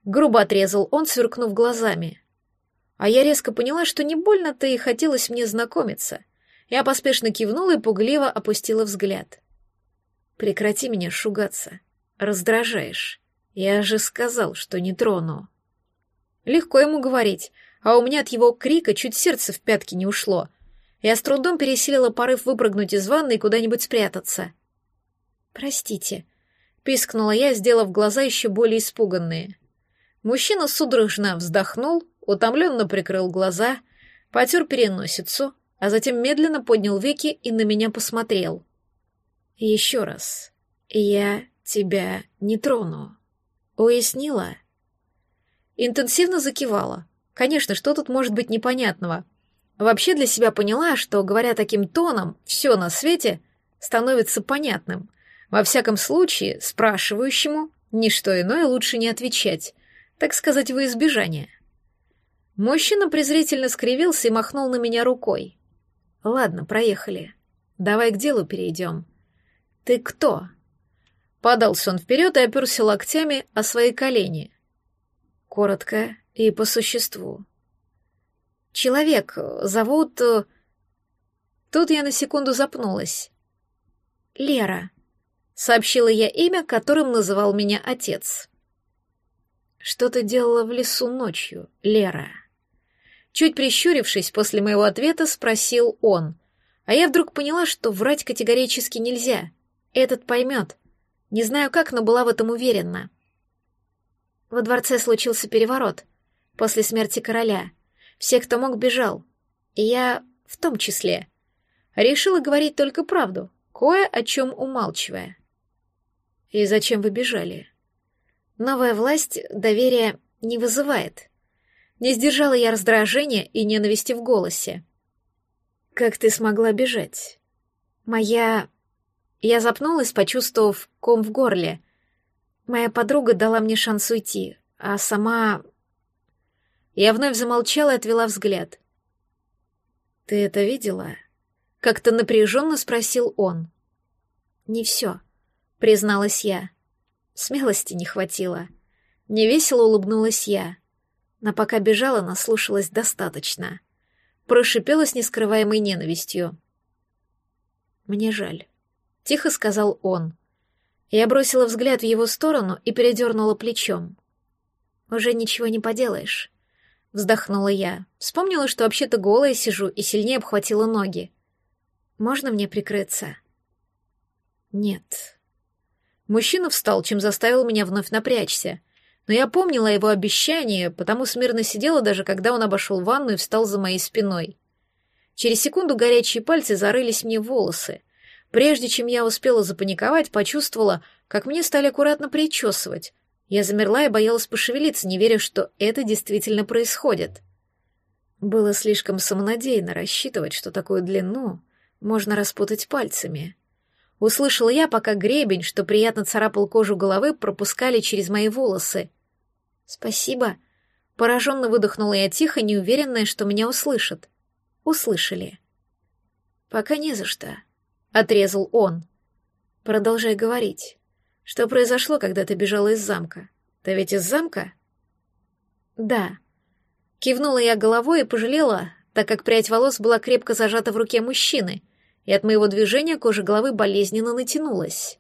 Грубо отрезал он, сверкнув глазами. А я резко поняла, что не больно-то и хотелось мне знакомиться. Я поспешно кивнула и пугливо опустила взгляд. «Прекрати меня шугаться. Раздражаешь. Я же сказал, что не трону». Легко ему говорить, а у меня от его крика чуть сердце в пятки не ушло. Я с трудом пересилила порыв выпрыгнуть из ванны и куда-нибудь спрятаться. «Простите», — пискнула я, сделав глаза еще более испуганные. Мужчина судорожно вздохнул, утомленно прикрыл глаза, потер переносицу, а затем медленно поднял веки и на меня посмотрел. «Еще раз. Я тебя не трону». Уяснила? Интенсивно закивала. Конечно, что тут может быть непонятного? Вообще для себя поняла, что, говоря таким тоном, все на свете становится понятным. Во всяком случае, спрашивающему ничто иное лучше не отвечать, так сказать, во избежание. Мужчина презрительно скривился и махнул на меня рукой. «Ладно, проехали. Давай к делу перейдем. Ты кто?» Подался он вперед и оперся локтями о свои колени. Коротко и по существу. «Человек, зовут...» э, Тут я на секунду запнулась. «Лера», — сообщила я имя, которым называл меня отец. «Что ты делала в лесу ночью, Лера?» Чуть прищурившись после моего ответа, спросил он. А я вдруг поняла, что врать категорически нельзя. Этот поймет. Не знаю как, но была в этом уверена. Во дворце случился переворот. После смерти короля. Все, кто мог, бежал. И я в том числе. Решила говорить только правду, кое о чем умалчивая. И зачем вы бежали? Новая власть доверия не вызывает. Не сдержала я раздражения и ненависти в голосе. «Как ты смогла бежать?» «Моя...» Я запнулась, почувствовав ком в горле. Моя подруга дала мне шанс уйти, а сама... Я вновь замолчала и отвела взгляд. «Ты это видела?» Как-то напряженно спросил он. «Не все», — призналась я. Смелости не хватило. Невесело улыбнулась я но пока бежала, наслушалась достаточно. Прошипела с нескрываемой ненавистью. «Мне жаль», — тихо сказал он. Я бросила взгляд в его сторону и передернула плечом. «Уже ничего не поделаешь», — вздохнула я. Вспомнила, что вообще-то голая сижу и сильнее обхватила ноги. «Можно мне прикрыться?» «Нет». Мужчина встал, чем заставил меня вновь напрячься — но я помнила его обещание, потому смирно сидела даже когда он обошел ванну и встал за моей спиной. Через секунду горячие пальцы зарылись мне в волосы. Прежде чем я успела запаниковать, почувствовала, как мне стали аккуратно причесывать. Я замерла и боялась пошевелиться, не веря, что это действительно происходит. Было слишком самонадеянно рассчитывать, что такую длину можно распутать пальцами. Услышала я, пока гребень, что приятно царапал кожу головы, пропускали через мои волосы. «Спасибо», — пораженно выдохнула я тихо, неуверенная, что меня услышат. Услышали. «Пока не за что», — отрезал он. «Продолжай говорить. Что произошло, когда ты бежала из замка? Ты ведь из замка?» «Да». Кивнула я головой и пожалела, так как прядь волос была крепко зажата в руке мужчины — и от моего движения кожа головы болезненно натянулась.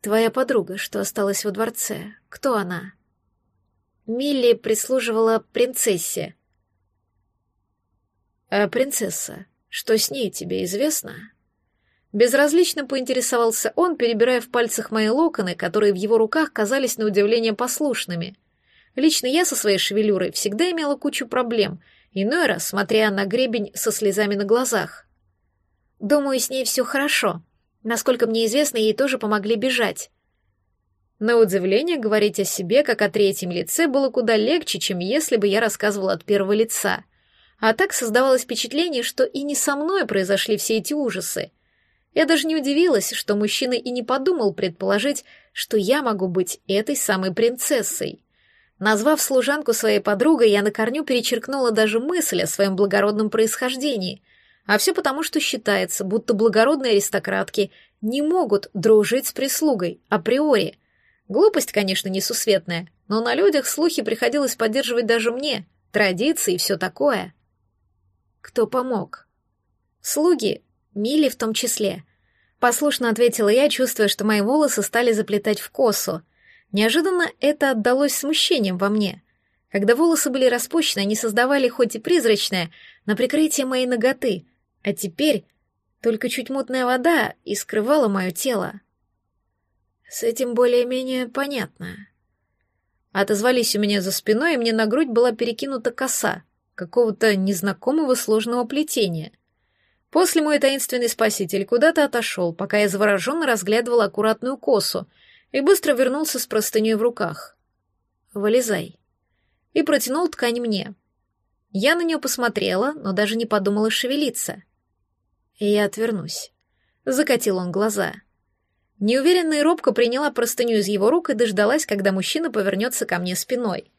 «Твоя подруга, что осталась во дворце, кто она?» Милли прислуживала принцессе. «А принцесса, что с ней тебе известно?» Безразлично поинтересовался он, перебирая в пальцах мои локоны, которые в его руках казались на удивление послушными. Лично я со своей шевелюрой всегда имела кучу проблем, иной раз смотря на гребень со слезами на глазах. Думаю, с ней все хорошо. Насколько мне известно, ей тоже помогли бежать. На удивление, говорить о себе, как о третьем лице, было куда легче, чем если бы я рассказывала от первого лица. А так создавалось впечатление, что и не со мной произошли все эти ужасы. Я даже не удивилась, что мужчина и не подумал предположить, что я могу быть этой самой принцессой. Назвав служанку своей подругой, я на корню перечеркнула даже мысль о своем благородном происхождении — а все потому, что считается, будто благородные аристократки не могут дружить с прислугой априори. Глупость, конечно, несусветная, но на людях слухи приходилось поддерживать даже мне, традиции и все такое. Кто помог? Слуги, Мили в том числе. Послушно ответила я, чувствуя, что мои волосы стали заплетать в косу. Неожиданно это отдалось смущением во мне. Когда волосы были распущены, они создавали хоть и призрачное, но прикрытие моей ноготы — а теперь только чуть мутная вода и скрывала мое тело. С этим более-менее понятно. Отозвались у меня за спиной, и мне на грудь была перекинута коса, какого-то незнакомого сложного плетения. После мой таинственный спаситель куда-то отошел, пока я завороженно разглядывала аккуратную косу, и быстро вернулся с простыней в руках. «Вылезай». И протянул ткань мне. Я на нее посмотрела, но даже не подумала шевелиться. Я отвернусь. Закатил он глаза. Неуверенно и робко приняла простыню из его рук и дождалась, когда мужчина повернется ко мне спиной.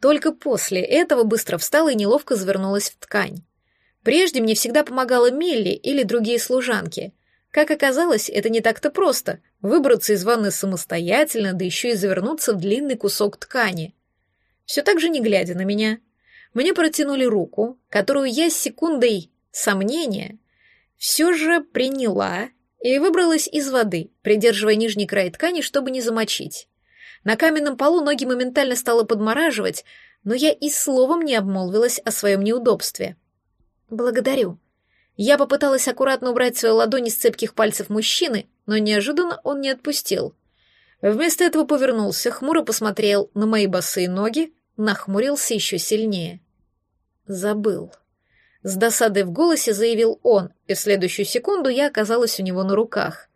Только после этого быстро встала и неловко завернулась в ткань. Прежде мне всегда помогала Милли или другие служанки. Как оказалось, это не так-то просто — выбраться из ванны самостоятельно, да еще и завернуться в длинный кусок ткани. Все так же не глядя на меня. Мне протянули руку, которую я с секундой сомнения все же приняла и выбралась из воды, придерживая нижний край ткани, чтобы не замочить. На каменном полу ноги моментально стало подмораживать, но я и словом не обмолвилась о своем неудобстве. «Благодарю». Я попыталась аккуратно убрать свою ладонь из цепких пальцев мужчины, но неожиданно он не отпустил. Вместо этого повернулся, хмуро посмотрел на мои босые ноги, нахмурился еще сильнее. Забыл. С досадой в голосе заявил он, и в следующую секунду я оказалась у него на руках.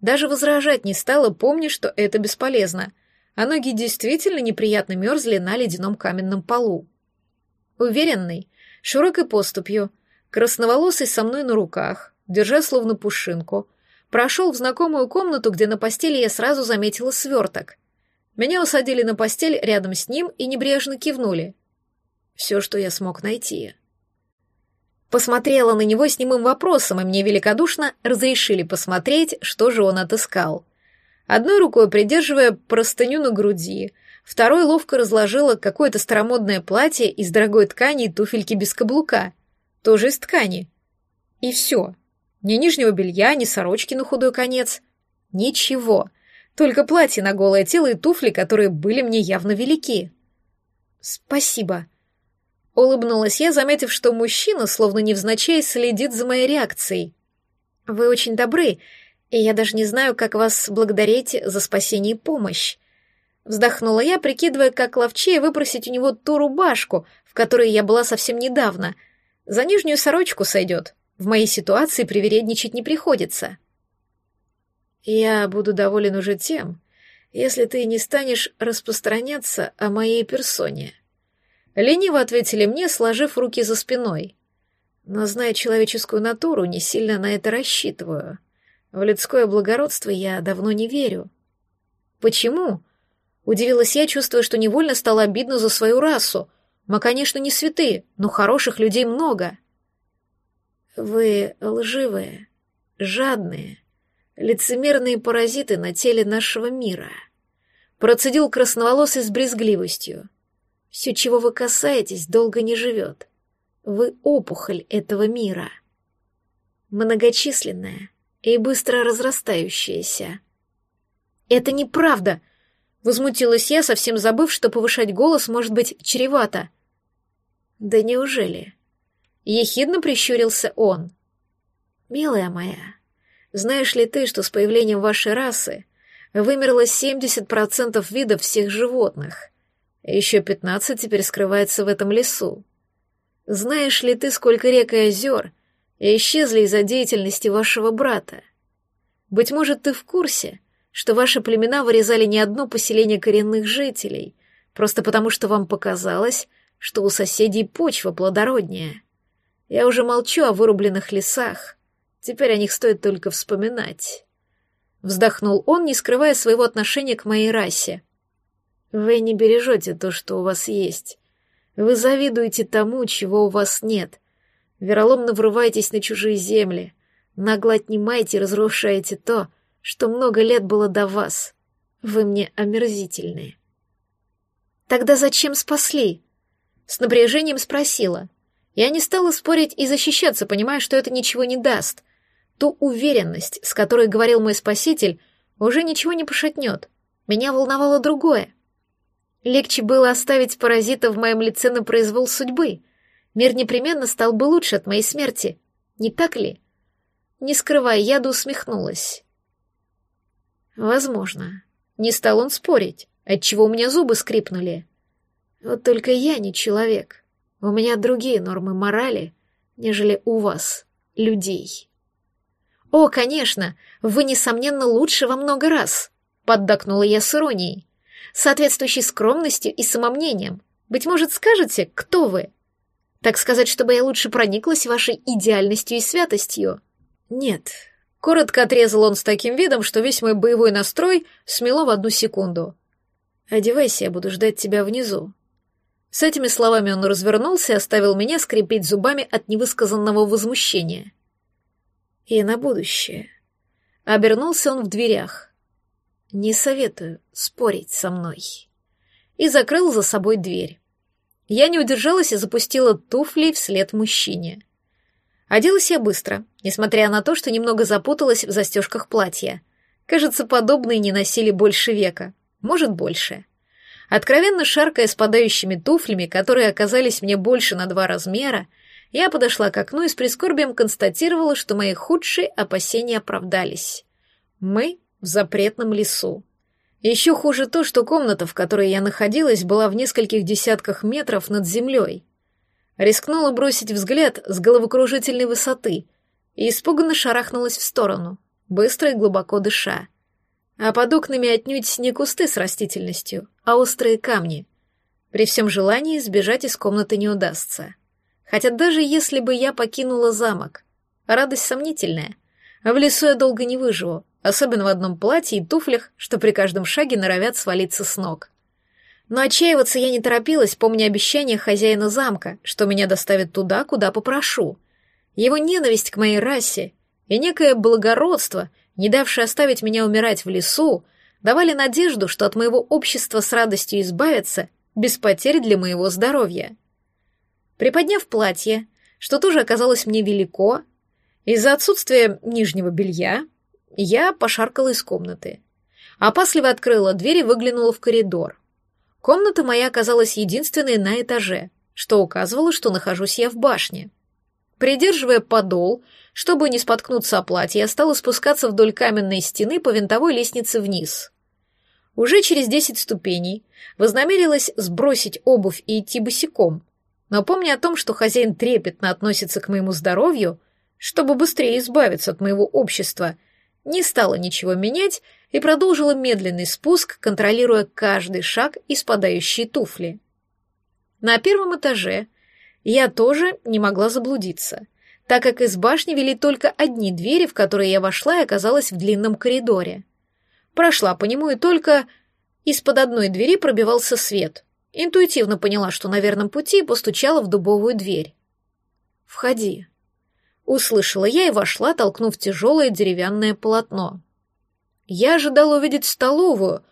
Даже возражать не стала, помня, что это бесполезно, а ноги действительно неприятно мерзли на ледяном каменном полу. Уверенный, широкой поступью, красноволосый со мной на руках, держа словно пушинку, прошел в знакомую комнату, где на постели я сразу заметила сверток. Меня усадили на постель рядом с ним и небрежно кивнули. Все, что я смог найти. Посмотрела на него с немым вопросом, и мне великодушно разрешили посмотреть, что же он отыскал. Одной рукой придерживая простыню на груди, второй ловко разложила какое-то старомодное платье из дорогой ткани и туфельки без каблука. Тоже из ткани. И все. Ни нижнего белья, ни сорочки на худой конец. Ничего. Только платье на голое тело и туфли, которые были мне явно велики. «Спасибо», Улыбнулась я, заметив, что мужчина, словно невзначай, следит за моей реакцией. «Вы очень добры, и я даже не знаю, как вас благодарить за спасение и помощь». Вздохнула я, прикидывая, как ловчее выпросить у него ту рубашку, в которой я была совсем недавно. За нижнюю сорочку сойдет. В моей ситуации привередничать не приходится. «Я буду доволен уже тем, если ты не станешь распространяться о моей персоне», Лениво ответили мне, сложив руки за спиной. Но, зная человеческую натуру, не сильно на это рассчитываю. В людское благородство я давно не верю. Почему? Удивилась я, чувствуя, что невольно стало обидно за свою расу. Мы, конечно, не святые, но хороших людей много. Вы лживые, жадные, лицемерные паразиты на теле нашего мира. Процедил красноволосый с брезгливостью. Все, чего вы касаетесь, долго не живет. Вы опухоль этого мира. Многочисленная и быстро разрастающаяся. Это неправда, возмутилась я, совсем забыв, что повышать голос может быть чревато. Да неужели? Ехидно прищурился он. Милая моя, знаешь ли ты, что с появлением вашей расы вымерло 70% видов всех животных — еще пятнадцать теперь скрывается в этом лесу. Знаешь ли ты, сколько рек и озер исчезли из-за деятельности вашего брата? Быть может, ты в курсе, что ваши племена вырезали не одно поселение коренных жителей, просто потому что вам показалось, что у соседей почва плодороднее. Я уже молчу о вырубленных лесах. Теперь о них стоит только вспоминать. Вздохнул он, не скрывая своего отношения к моей расе. Вы не бережете то, что у вас есть. Вы завидуете тому, чего у вас нет. Вероломно врываетесь на чужие земли. Нагло отнимаете и разрушаете то, что много лет было до вас. Вы мне омерзительные. Тогда зачем спасли? С напряжением спросила. Я не стала спорить и защищаться, понимая, что это ничего не даст. Ту уверенность, с которой говорил мой спаситель, уже ничего не пошатнет. Меня волновало другое. Легче было оставить паразита в моем лице на произвол судьбы. Мир непременно стал бы лучше от моей смерти. Не так ли? Не скрывая яду, усмехнулась. Возможно. Не стал он спорить, отчего у меня зубы скрипнули. Вот только я не человек. У меня другие нормы морали, нежели у вас, людей. О, конечно, вы, несомненно, лучше во много раз. поддакнула я с иронией, соответствующей скромностью и самомнением. Быть может, скажете, кто вы? Так сказать, чтобы я лучше прониклась вашей идеальностью и святостью? Нет. Коротко отрезал он с таким видом, что весь мой боевой настрой смело в одну секунду. Одевайся, я буду ждать тебя внизу. С этими словами он развернулся и оставил меня скрипеть зубами от невысказанного возмущения. И на будущее. Обернулся он в дверях. Не советую спорить со мной. И закрыл за собой дверь. Я не удержалась и запустила туфли вслед мужчине. Оделась я быстро, несмотря на то, что немного запуталась в застежках платья. Кажется, подобные не носили больше века. Может, больше. Откровенно шаркая спадающими туфлями, которые оказались мне больше на два размера, я подошла к окну и с прискорбием констатировала, что мои худшие опасения оправдались. Мы в запретном лесу. Еще хуже то, что комната, в которой я находилась, была в нескольких десятках метров над землей. Рискнула бросить взгляд с головокружительной высоты и испуганно шарахнулась в сторону, быстро и глубоко дыша. А под окнами отнюдь не кусты с растительностью, а острые камни. При всем желании сбежать из комнаты не удастся. Хотя даже если бы я покинула замок, радость сомнительная. В лесу я долго не выживу, особенно в одном платье и туфлях, что при каждом шаге норовят свалиться с ног. Но отчаиваться я не торопилась, помня обещание хозяина замка, что меня доставят туда, куда попрошу. Его ненависть к моей расе и некое благородство, не давшее оставить меня умирать в лесу, давали надежду, что от моего общества с радостью избавятся без потерь для моего здоровья. Приподняв платье, что тоже оказалось мне велико, из-за отсутствия нижнего белья, я пошаркала из комнаты. Опасливо открыла дверь и выглянула в коридор. Комната моя оказалась единственной на этаже, что указывало, что нахожусь я в башне. Придерживая подол, чтобы не споткнуться о платье, я стала спускаться вдоль каменной стены по винтовой лестнице вниз. Уже через десять ступеней вознамерилась сбросить обувь и идти босиком, но помня о том, что хозяин трепетно относится к моему здоровью, чтобы быстрее избавиться от моего общества — не стала ничего менять и продолжила медленный спуск, контролируя каждый шаг и спадающие туфли. На первом этаже я тоже не могла заблудиться, так как из башни вели только одни двери, в которые я вошла и оказалась в длинном коридоре. Прошла по нему и только из-под одной двери пробивался свет. Интуитивно поняла, что на верном пути, постучала в дубовую дверь. «Входи», Услышала я и вошла, толкнув тяжелое деревянное полотно. Я ожидала увидеть столовую,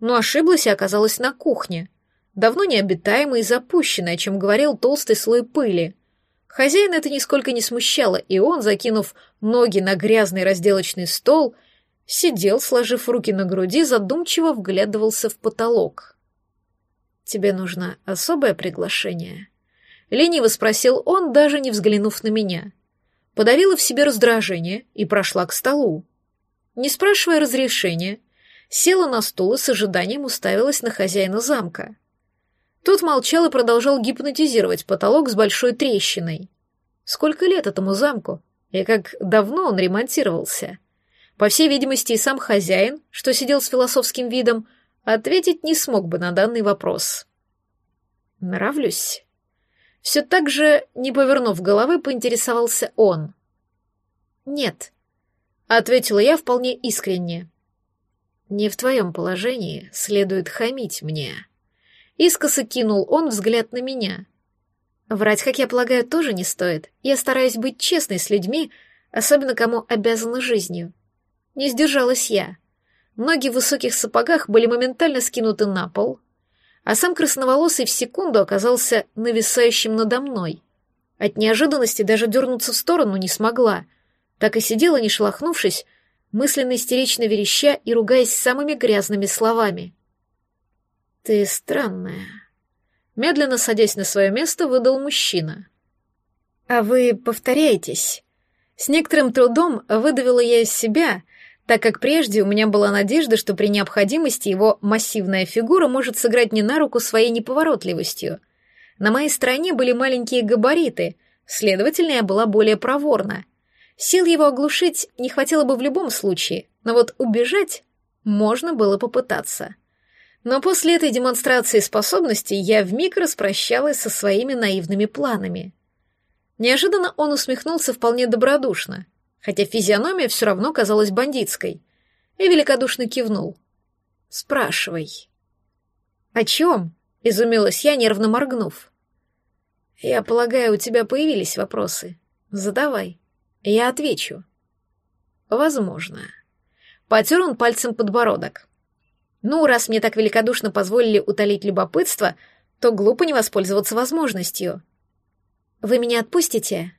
но ошиблась и оказалась на кухне, давно необитаемой и запущенной, о чем говорил толстый слой пыли. Хозяин это нисколько не смущало, и он, закинув ноги на грязный разделочный стол, сидел, сложив руки на груди, задумчиво вглядывался в потолок. «Тебе нужно особое приглашение?» — лениво спросил он, даже не взглянув на меня подавила в себе раздражение и прошла к столу. Не спрашивая разрешения, села на стул и с ожиданием уставилась на хозяина замка. Тот молчал и продолжал гипнотизировать потолок с большой трещиной. Сколько лет этому замку? И как давно он ремонтировался? По всей видимости, и сам хозяин, что сидел с философским видом, ответить не смог бы на данный вопрос. «Нравлюсь?» Все так же, не повернув головы, поинтересовался он. «Нет», — ответила я вполне искренне. «Не в твоем положении следует хамить мне». Искоса кинул он взгляд на меня. Врать, как я полагаю, тоже не стоит. Я стараюсь быть честной с людьми, особенно кому обязана жизнью. Не сдержалась я. Ноги в высоких сапогах были моментально скинуты на пол, а сам красноволосый в секунду оказался нависающим надо мной. От неожиданности даже дернуться в сторону не смогла, так и сидела, не шелохнувшись, мысленно истерично вереща и ругаясь самыми грязными словами. «Ты странная», — медленно садясь на свое место, выдал мужчина. «А вы повторяетесь?» С некоторым трудом выдавила я из себя, так как прежде у меня была надежда, что при необходимости его массивная фигура может сыграть не на руку своей неповоротливостью. На моей стороне были маленькие габариты, следовательно, я была более проворна. Сил его оглушить не хватило бы в любом случае, но вот убежать Можно было попытаться. Но после этой демонстрации способностей я вмиг распрощалась со своими наивными планами. Неожиданно он усмехнулся вполне добродушно, хотя физиономия все равно казалась бандитской, и великодушно кивнул. «Спрашивай». «О чем?» — изумилась я, нервно моргнув. «Я полагаю, у тебя появились вопросы. Задавай. Я отвечу». «Возможно». Потер он пальцем подбородок. «Ну, раз мне так великодушно позволили утолить любопытство, то глупо не воспользоваться возможностью». Вы меня отпустите?»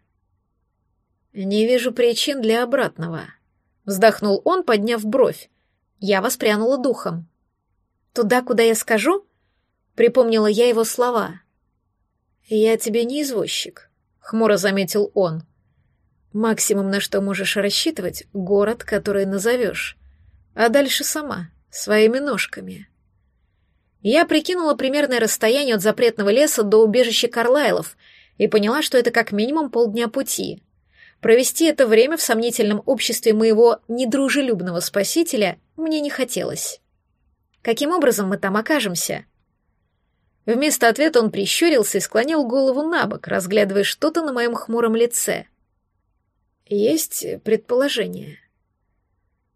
«Не вижу причин для обратного», — вздохнул он, подняв бровь. Я воспрянула духом. «Туда, куда я скажу?» — припомнила я его слова. «Я тебе не извозчик», — хмуро заметил он. «Максимум, на что можешь рассчитывать, — город, который назовешь. А дальше сама, своими ножками». Я прикинула примерное расстояние от запретного леса до убежища Карлайлов — и поняла, что это как минимум полдня пути. Провести это время в сомнительном обществе моего недружелюбного спасителя мне не хотелось. Каким образом мы там окажемся? Вместо ответа он прищурился и склонил голову на бок, разглядывая что-то на моем хмуром лице. Есть предположение.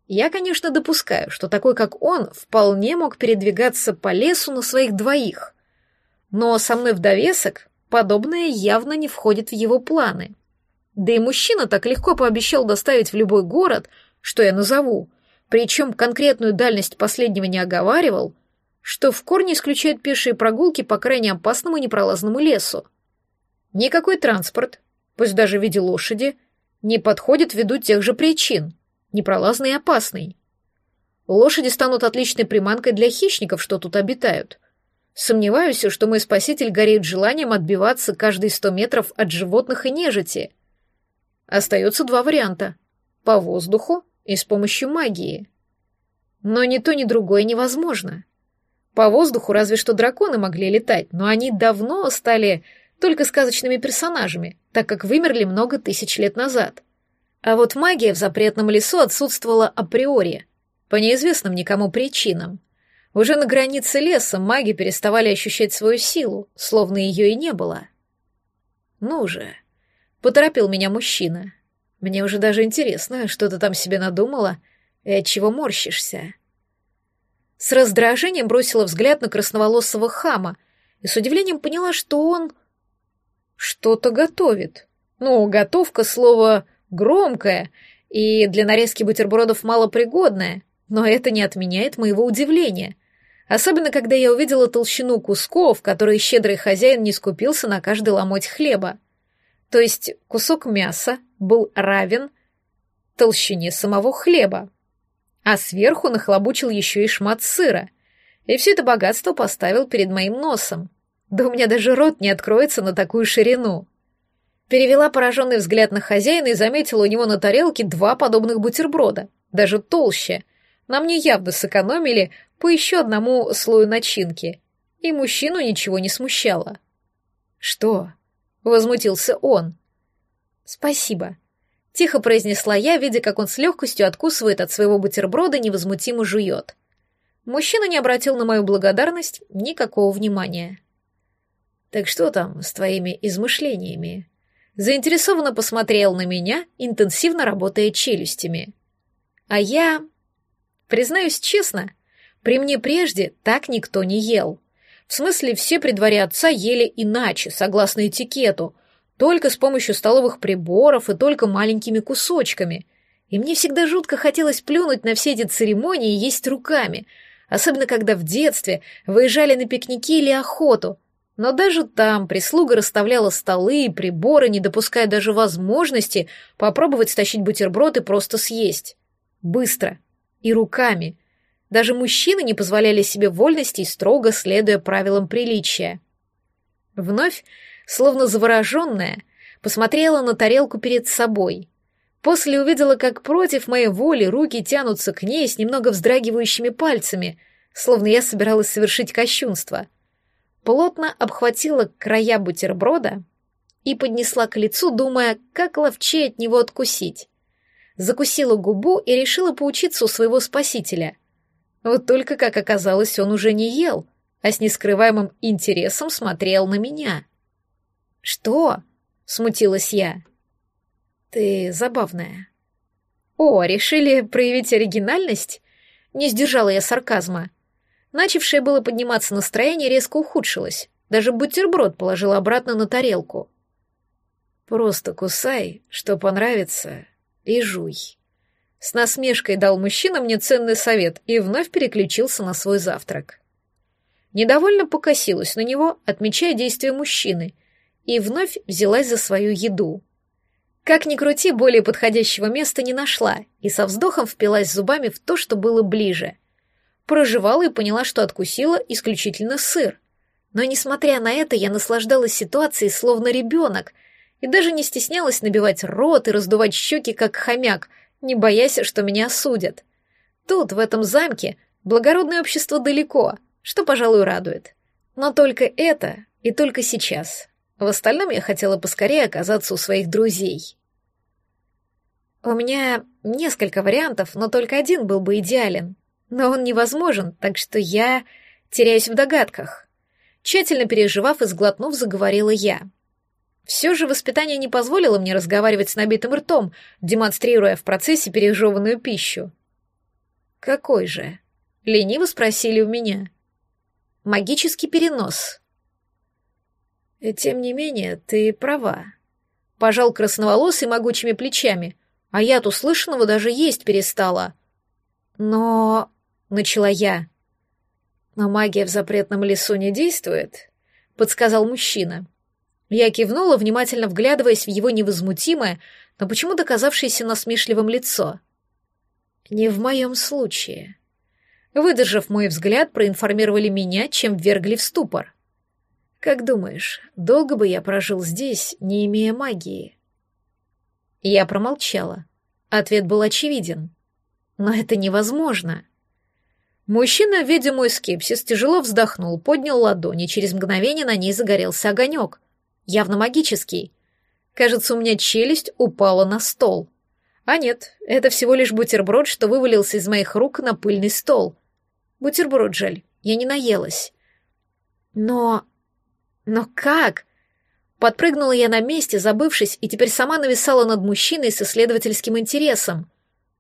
Я, конечно, допускаю, что такой, как он, вполне мог передвигаться по лесу на своих двоих. Но со мной в довесок Подобное явно не входит в его планы. Да и мужчина так легко пообещал доставить в любой город, что я назову, причем конкретную дальность последнего не оговаривал, что в корне исключает пешие прогулки по крайне опасному непролазному лесу. Никакой транспорт, пусть даже в виде лошади, не подходит ввиду тех же причин, непролазный и опасный. Лошади станут отличной приманкой для хищников, что тут обитают — Сомневаюсь, что мой спаситель горит желанием отбиваться каждые сто метров от животных и нежити. Остается два варианта — по воздуху и с помощью магии. Но ни то, ни другое невозможно. По воздуху разве что драконы могли летать, но они давно стали только сказочными персонажами, так как вымерли много тысяч лет назад. А вот магия в запретном лесу отсутствовала априори, по неизвестным никому причинам. Уже на границе леса маги переставали ощущать свою силу, словно ее и не было. «Ну же!» — поторопил меня мужчина. «Мне уже даже интересно, что ты там себе надумала и от чего морщишься». С раздражением бросила взгляд на красноволосого хама и с удивлением поняла, что он что-то готовит. Ну, готовка — слово громкое и для нарезки бутербродов малопригодное, но это не отменяет моего удивления — Особенно, когда я увидела толщину кусков, которые щедрый хозяин не скупился на каждый ломоть хлеба. То есть кусок мяса был равен толщине самого хлеба. А сверху нахлобучил еще и шмат сыра. И все это богатство поставил перед моим носом. Да у меня даже рот не откроется на такую ширину. Перевела пораженный взгляд на хозяина и заметила у него на тарелке два подобных бутерброда, даже толще. На мне явно сэкономили по еще одному слою начинки, и мужчину ничего не смущало. «Что?» — возмутился он. «Спасибо», — тихо произнесла я, видя, как он с легкостью откусывает от своего бутерброда и невозмутимо жует. Мужчина не обратил на мою благодарность никакого внимания. «Так что там с твоими измышлениями?» Заинтересованно посмотрел на меня, интенсивно работая челюстями. А я... Признаюсь честно, при мне прежде так никто не ел. В смысле, все при дворе отца ели иначе, согласно этикету, только с помощью столовых приборов и только маленькими кусочками. И мне всегда жутко хотелось плюнуть на все эти церемонии и есть руками, особенно когда в детстве выезжали на пикники или охоту. Но даже там прислуга расставляла столы и приборы, не допуская даже возможности попробовать стащить бутерброд и просто съесть. Быстро. И руками — даже мужчины не позволяли себе вольностей, строго следуя правилам приличия. Вновь, словно завороженная, посмотрела на тарелку перед собой. После увидела, как против моей воли руки тянутся к ней с немного вздрагивающими пальцами, словно я собиралась совершить кощунство. Плотно обхватила края бутерброда и поднесла к лицу, думая, как ловче от него откусить. Закусила губу и решила поучиться у своего спасителя — Вот только, как оказалось, он уже не ел, а с нескрываемым интересом смотрел на меня. «Что?» — смутилась я. «Ты забавная». «О, решили проявить оригинальность?» Не сдержала я сарказма. Начавшее было подниматься настроение резко ухудшилось. Даже бутерброд положила обратно на тарелку. «Просто кусай, что понравится, и жуй». С насмешкой дал мужчина мне ценный совет и вновь переключился на свой завтрак. Недовольно покосилась на него, отмечая действия мужчины, и вновь взялась за свою еду. Как ни крути, более подходящего места не нашла, и со вздохом впилась зубами в то, что было ближе. Проживала и поняла, что откусила исключительно сыр. Но, несмотря на это, я наслаждалась ситуацией словно ребенок — и даже не стеснялась набивать рот и раздувать щеки, как хомяк, не боясь, что меня осудят. Тут, в этом замке, благородное общество далеко, что, пожалуй, радует. Но только это и только сейчас. В остальном я хотела поскорее оказаться у своих друзей. У меня несколько вариантов, но только один был бы идеален. Но он невозможен, так что я теряюсь в догадках. Тщательно переживав и сглотнув, заговорила я. Все же воспитание не позволило мне разговаривать с набитым ртом, демонстрируя в процессе пережеванную пищу. «Какой же?» — лениво спросили у меня. «Магический перенос». И тем не менее, ты права. Пожал красноволосый могучими плечами, а я от услышанного даже есть перестала. Но... — начала я. «Но магия в запретном лесу не действует», — подсказал мужчина. Я кивнула, внимательно вглядываясь в его невозмутимое, но почему-то казавшееся насмешливым лицо. «Не в моем случае». Выдержав мой взгляд, проинформировали меня, чем ввергли в ступор. «Как думаешь, долго бы я прожил здесь, не имея магии?» Я промолчала. Ответ был очевиден. «Но это невозможно». Мужчина, видя мой скепсис, тяжело вздохнул, поднял ладони, через мгновение на ней загорелся огонек явно магический. Кажется, у меня челюсть упала на стол. А нет, это всего лишь бутерброд, что вывалился из моих рук на пыльный стол. Бутерброд жаль, я не наелась. Но... но как? Подпрыгнула я на месте, забывшись, и теперь сама нависала над мужчиной с исследовательским интересом.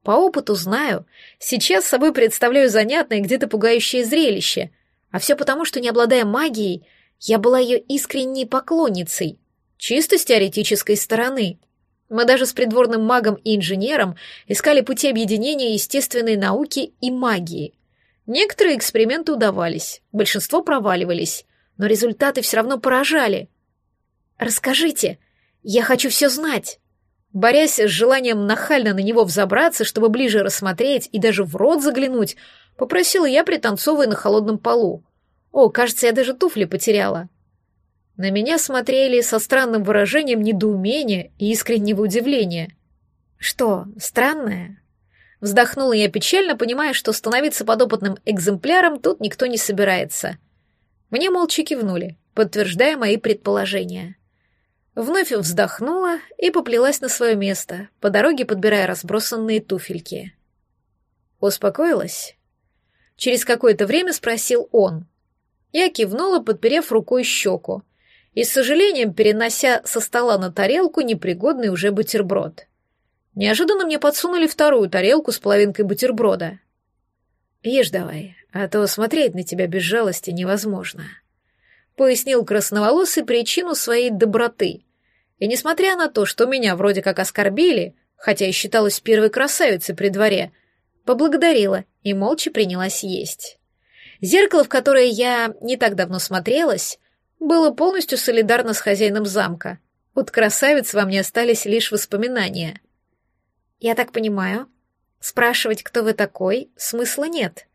По опыту знаю, сейчас собой представляю занятное, где-то пугающее зрелище. А все потому, что, не обладая магией, я была ее искренней поклонницей, чисто с теоретической стороны. Мы даже с придворным магом и инженером искали пути объединения естественной науки и магии. Некоторые эксперименты удавались, большинство проваливались, но результаты все равно поражали. «Расскажите, я хочу все знать!» Борясь с желанием нахально на него взобраться, чтобы ближе рассмотреть и даже в рот заглянуть, попросила я, пританцовывая на холодном полу. О, кажется, я даже туфли потеряла. На меня смотрели со странным выражением недоумения и искреннего удивления. Что, странное? Вздохнула я печально, понимая, что становиться подопытным экземпляром тут никто не собирается. Мне молча кивнули, подтверждая мои предположения. Вновь вздохнула и поплелась на свое место, по дороге подбирая разбросанные туфельки. Успокоилась? Через какое-то время спросил он. Я кивнула, подперев рукой щеку, и с сожалением перенося со стола на тарелку непригодный уже бутерброд. Неожиданно мне подсунули вторую тарелку с половинкой бутерброда. «Ешь давай, а то смотреть на тебя без жалости невозможно», — пояснил красноволосый причину своей доброты. И несмотря на то, что меня вроде как оскорбили, хотя и считалась первой красавицей при дворе, поблагодарила и молча принялась есть. Зеркало, в которое я не так давно смотрелась, было полностью солидарно с хозяином замка. От красавиц во мне остались лишь воспоминания. Я так понимаю, спрашивать, кто вы такой, смысла нет.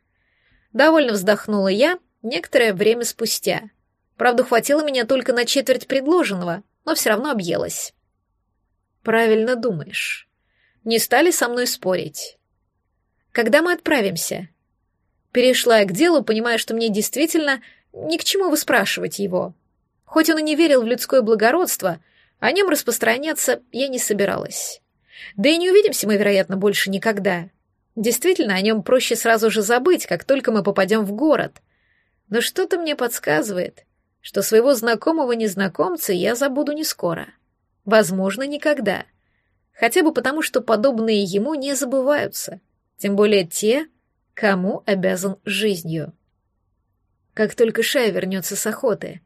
Довольно вздохнула я некоторое время спустя. Правда, хватило меня только на четверть предложенного, но все равно объелась. Правильно думаешь. Не стали со мной спорить. Когда мы отправимся? Перешла я к делу, понимая, что мне действительно ни к чему выспрашивать его. Хоть он и не верил в людское благородство, о нем распространяться я не собиралась. Да и не увидимся мы, вероятно, больше никогда. Действительно, о нем проще сразу же забыть, как только мы попадем в город. Но что-то мне подсказывает, что своего знакомого незнакомца я забуду не скоро. Возможно, никогда. Хотя бы потому, что подобные ему не забываются. Тем более те, кому обязан жизнью. Как только Шая вернется с охоты,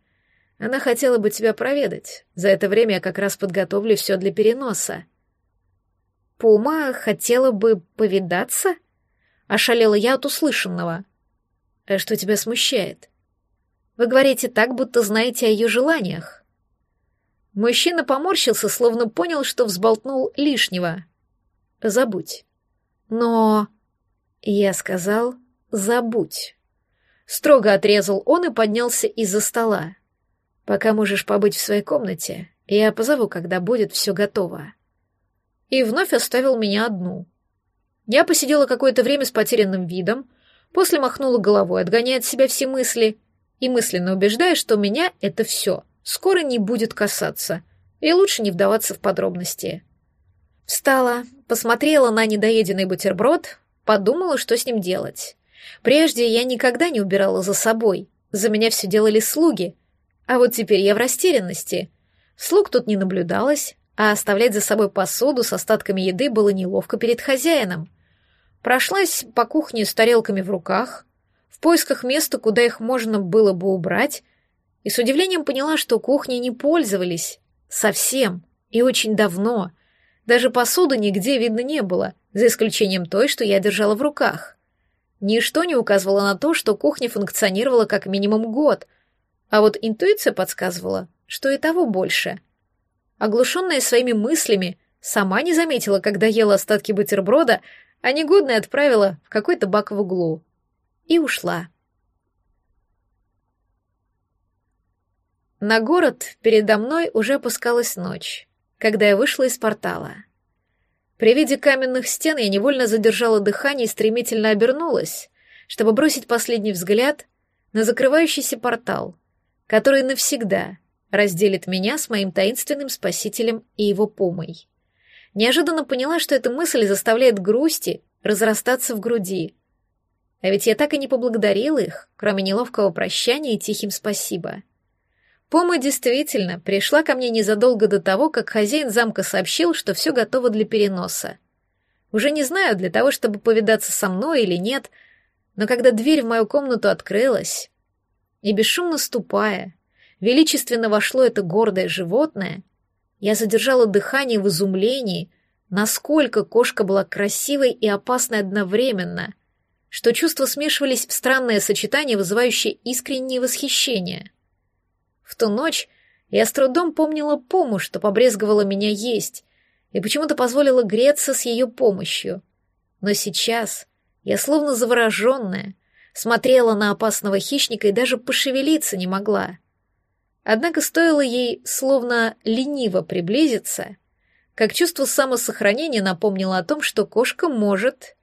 она хотела бы тебя проведать. За это время я как раз подготовлю все для переноса. Пума хотела бы повидаться? Ошалела я от услышанного. А что тебя смущает? Вы говорите так, будто знаете о ее желаниях. Мужчина поморщился, словно понял, что взболтнул лишнего. Забудь. Но... Я сказал, забудь. Строго отрезал он и поднялся из-за стола. Пока можешь побыть в своей комнате, я позову, когда будет все готово и вновь оставил меня одну. Я посидела какое-то время с потерянным видом, после махнула головой, отгоняя от себя все мысли, и мысленно убеждая, что меня это все скоро не будет касаться, и лучше не вдаваться в подробности. Встала, посмотрела на недоеденный бутерброд, подумала, что с ним делать. Прежде я никогда не убирала за собой, за меня все делали слуги, а вот теперь я в растерянности. Слуг тут не наблюдалось, а оставлять за собой посуду с остатками еды было неловко перед хозяином. Прошлась по кухне с тарелками в руках, в поисках места, куда их можно было бы убрать, и с удивлением поняла, что кухни не пользовались совсем и очень давно. Даже посуды нигде видно не было, за исключением той, что я держала в руках. Ничто не указывало на то, что кухня функционировала как минимум год, а вот интуиция подсказывала, что и того больше — Оглушенная своими мыслями, сама не заметила, когда ела остатки бутерброда, а негодная отправила в какой-то бак в углу. И ушла. На город передо мной уже опускалась ночь, когда я вышла из портала. При виде каменных стен я невольно задержала дыхание и стремительно обернулась, чтобы бросить последний взгляд на закрывающийся портал, который навсегда разделит меня с моим таинственным спасителем и его помой. Неожиданно поняла, что эта мысль заставляет грусти разрастаться в груди. А ведь я так и не поблагодарила их, кроме неловкого прощания и тихим спасибо. Пома действительно пришла ко мне незадолго до того, как хозяин замка сообщил, что все готово для переноса. Уже не знаю, для того, чтобы повидаться со мной или нет, но когда дверь в мою комнату открылась, и бесшумно ступая, величественно вошло это гордое животное, я задержала дыхание в изумлении, насколько кошка была красивой и опасной одновременно, что чувства смешивались в странное сочетание, вызывающее искреннее восхищение. В ту ночь я с трудом помнила Пому, что побрезговала меня есть, и почему-то позволила греться с ее помощью. Но сейчас я, словно завороженная, смотрела на опасного хищника и даже пошевелиться не могла. Однако стоило ей словно лениво приблизиться, как чувство самосохранения напомнило о том, что кошка может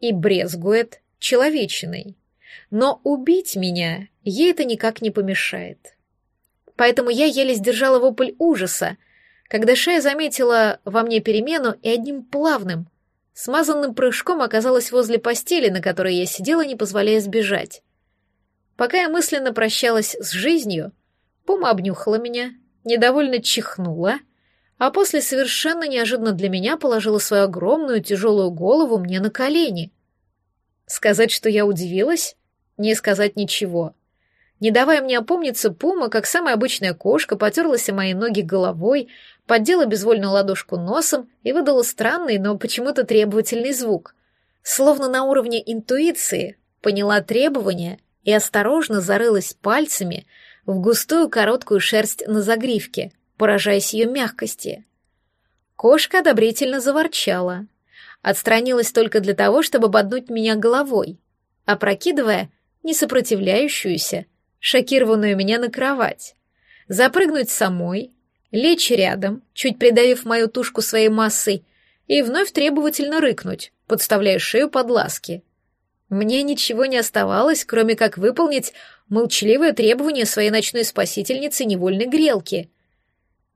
и брезгует человечиной. Но убить меня ей это никак не помешает. Поэтому я еле сдержала вопль ужаса, когда Шея заметила во мне перемену и одним плавным, смазанным прыжком оказалась возле постели, на которой я сидела, не позволяя сбежать. Пока я мысленно прощалась с жизнью, Пума обнюхала меня, недовольно чихнула, а после совершенно неожиданно для меня положила свою огромную тяжелую голову мне на колени. Сказать, что я удивилась? Не сказать ничего. Не давая мне опомниться, Пума, как самая обычная кошка, потерлась о мои ноги головой, поддела безвольную ладошку носом и выдала странный, но почему-то требовательный звук. Словно на уровне интуиции поняла требования и осторожно зарылась пальцами в густую короткую шерсть на загривке, поражаясь ее мягкости. Кошка одобрительно заворчала. Отстранилась только для того, чтобы боднуть меня головой, опрокидывая несопротивляющуюся, шокированную меня на кровать. Запрыгнуть самой, лечь рядом, чуть придавив мою тушку своей массой, и вновь требовательно рыкнуть, подставляя шею под ласки. Мне ничего не оставалось, кроме как выполнить молчаливое требование своей ночной спасительницы невольной грелки.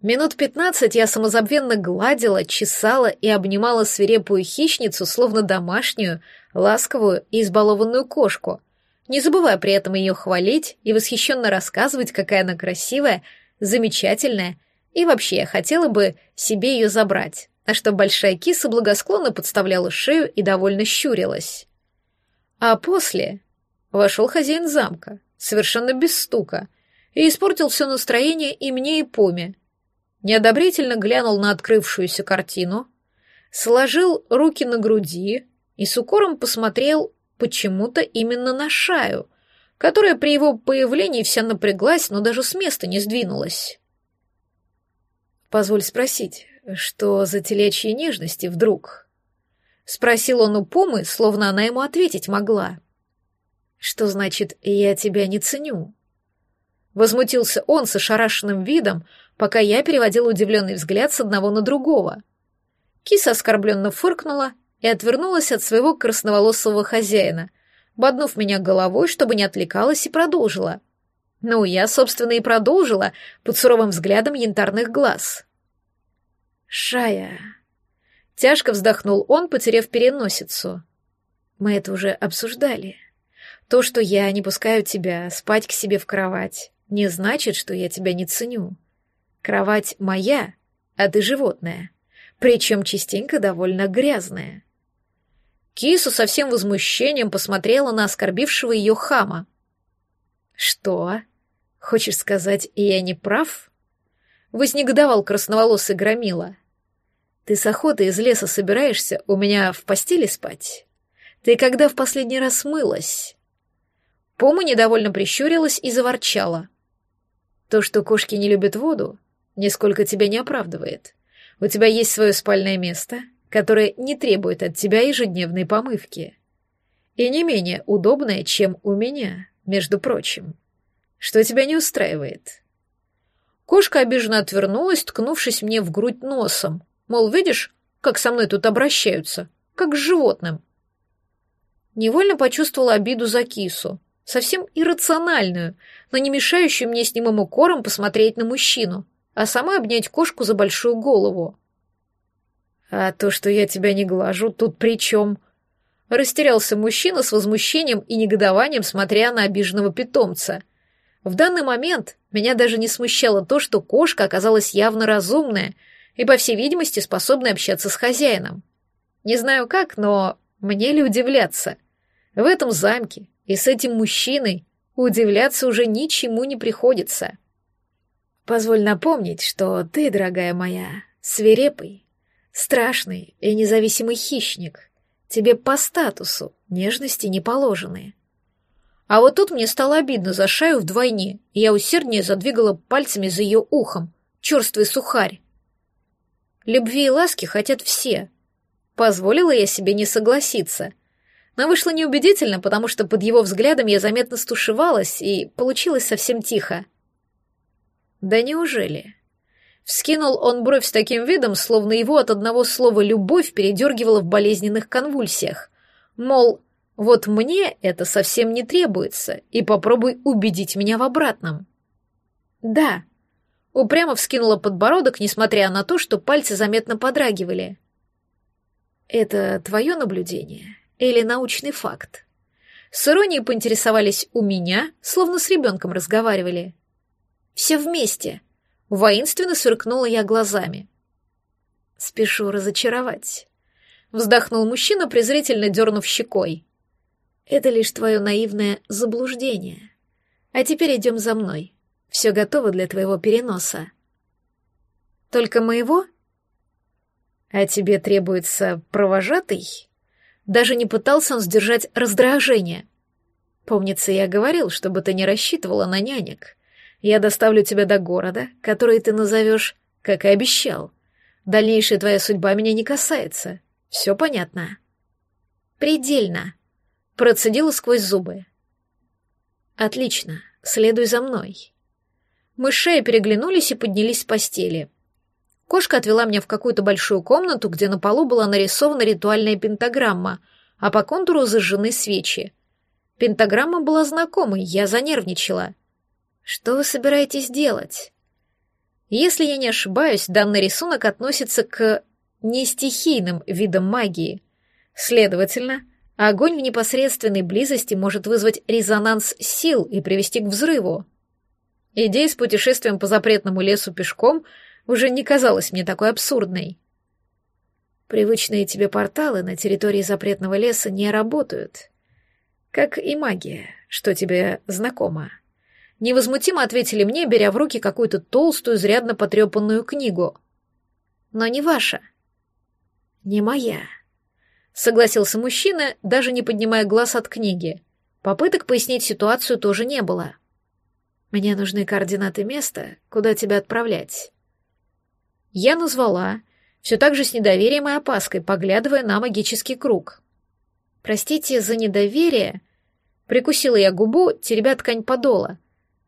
Минут пятнадцать я самозабвенно гладила, чесала и обнимала свирепую хищницу, словно домашнюю, ласковую и избалованную кошку, не забывая при этом ее хвалить и восхищенно рассказывать, какая она красивая, замечательная, и вообще я хотела бы себе ее забрать, а что большая киса благосклонно подставляла шею и довольно щурилась. А после вошел хозяин замка, совершенно без стука, и испортил все настроение и мне, и Поме, неодобрительно глянул на открывшуюся картину, сложил руки на груди и с укором посмотрел почему-то именно на шаю, которая при его появлении вся напряглась, но даже с места не сдвинулась. «Позволь спросить, что за телячьи нежности вдруг?» Спросил он у Помы, словно она ему ответить могла. «Что значит «я тебя не ценю»?» Возмутился он с ошарашенным видом, пока я переводила удивленный взгляд с одного на другого. Киса оскорбленно фыркнула и отвернулась от своего красноволосого хозяина, боднув меня головой, чтобы не отвлекалась, и продолжила. Ну, я, собственно, и продолжила под суровым взглядом янтарных глаз. «Шая...» Тяжко вздохнул он, потеряв переносицу. «Мы это уже обсуждали. То, что я не пускаю тебя спать к себе в кровать, не значит, что я тебя не ценю. Кровать моя, а ты животное, причем частенько довольно грязная. Кису со всем возмущением посмотрела на оскорбившего ее хама. «Что? Хочешь сказать, я не прав?» Вознегодовал красноволосый громила. «Ты с охоты из леса собираешься у меня в постели спать? Ты когда в последний раз мылась?» Пома недовольно прищурилась и заворчала. «То, что кошки не любят воду, нисколько тебя не оправдывает. У тебя есть свое спальное место, которое не требует от тебя ежедневной помывки. И не менее удобное, чем у меня, между прочим. Что тебя не устраивает?» Кошка обиженно отвернулась, ткнувшись мне в грудь носом. Мол, видишь, как со мной тут обращаются, как с животным. Невольно почувствовала обиду за кису, совсем иррациональную, но не мешающую мне с немым укором посмотреть на мужчину а сама обнять кошку за большую голову. «А то, что я тебя не глажу, тут при чем?» Растерялся мужчина с возмущением и негодованием, смотря на обиженного питомца. В данный момент меня даже не смущало то, что кошка оказалась явно разумная и, по всей видимости, способная общаться с хозяином. Не знаю как, но мне ли удивляться? В этом замке и с этим мужчиной удивляться уже ничему не приходится. Позволь напомнить, что ты, дорогая моя, свирепый, страшный и независимый хищник. Тебе по статусу нежности не положены. А вот тут мне стало обидно за шаю вдвойне, и я усерднее задвигала пальцами за ее ухом, черствый сухарь. Любви и ласки хотят все. Позволила я себе не согласиться. Но вышло неубедительно, потому что под его взглядом я заметно стушевалась, и получилось совсем тихо. Да неужели? Вскинул он бровь с таким видом, словно его от одного слова «любовь» передергивало в болезненных конвульсиях. Мол, вот мне это совсем не требуется, и попробуй убедить меня в обратном. Да. Упрямо вскинула подбородок, несмотря на то, что пальцы заметно подрагивали. Это твое наблюдение или научный факт? С иронией поинтересовались у меня, словно с ребенком разговаривали. Все вместе. Воинственно сверкнула я глазами. Спешу разочаровать. Вздохнул мужчина, презрительно дернув щекой. Это лишь твое наивное заблуждение. А теперь идем за мной. Все готово для твоего переноса. Только моего? А тебе требуется провожатый? Даже не пытался он сдержать раздражение. Помнится, я говорил, чтобы ты не рассчитывала на нянек. Я доставлю тебя до города, который ты назовешь, как и обещал. Дальнейшая твоя судьба меня не касается. Все понятно?» «Предельно», — процедила сквозь зубы. «Отлично, следуй за мной». Мы с Шеей переглянулись и поднялись с постели. Кошка отвела меня в какую-то большую комнату, где на полу была нарисована ритуальная пентаграмма, а по контуру зажжены свечи. Пентаграмма была знакомой, я занервничала. Что вы собираетесь делать? Если я не ошибаюсь, данный рисунок относится к нестихийным видам магии. Следовательно, огонь в непосредственной близости может вызвать резонанс сил и привести к взрыву. Идея с путешествием по запретному лесу пешком уже не казалась мне такой абсурдной. Привычные тебе порталы на территории запретного леса не работают. Как и магия, что тебе знакомо. Невозмутимо ответили мне, беря в руки какую-то толстую, изрядно потрепанную книгу. Но не ваша. Не моя. Согласился мужчина, даже не поднимая глаз от книги. Попыток пояснить ситуацию тоже не было. Мне нужны координаты места, куда тебя отправлять. Я назвала, все так же с недоверием и опаской, поглядывая на магический круг. Простите за недоверие. Прикусила я губу, теребя ткань подола.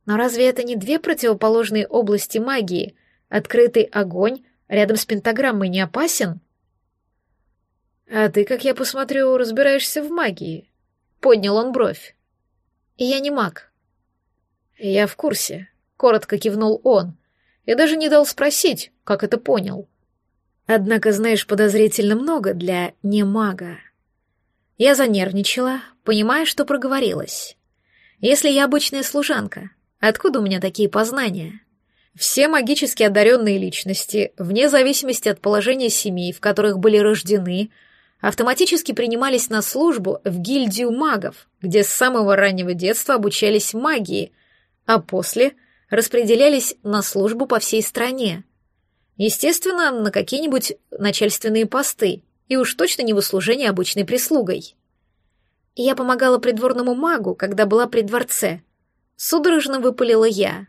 Но разве это не две противоположные области магии? Открытый огонь рядом с пентаграммой не опасен? А ты, как я посмотрю, разбираешься в магии. Поднял он бровь. И я не маг. Я в курсе. Коротко кивнул он. И даже не дал спросить, как это понял. Однако знаешь подозрительно много для немага. Я занервничала, понимая, что проговорилась. Если я обычная служанка, откуда у меня такие познания? Все магически одаренные личности, вне зависимости от положения семей, в которых были рождены, автоматически принимались на службу в гильдию магов, где с самого раннего детства обучались магии, а после распределялись на службу по всей стране. Естественно, на какие-нибудь начальственные посты, и уж точно не в услужении обычной прислугой. Я помогала придворному магу, когда была при дворце. Судорожно выпалила я.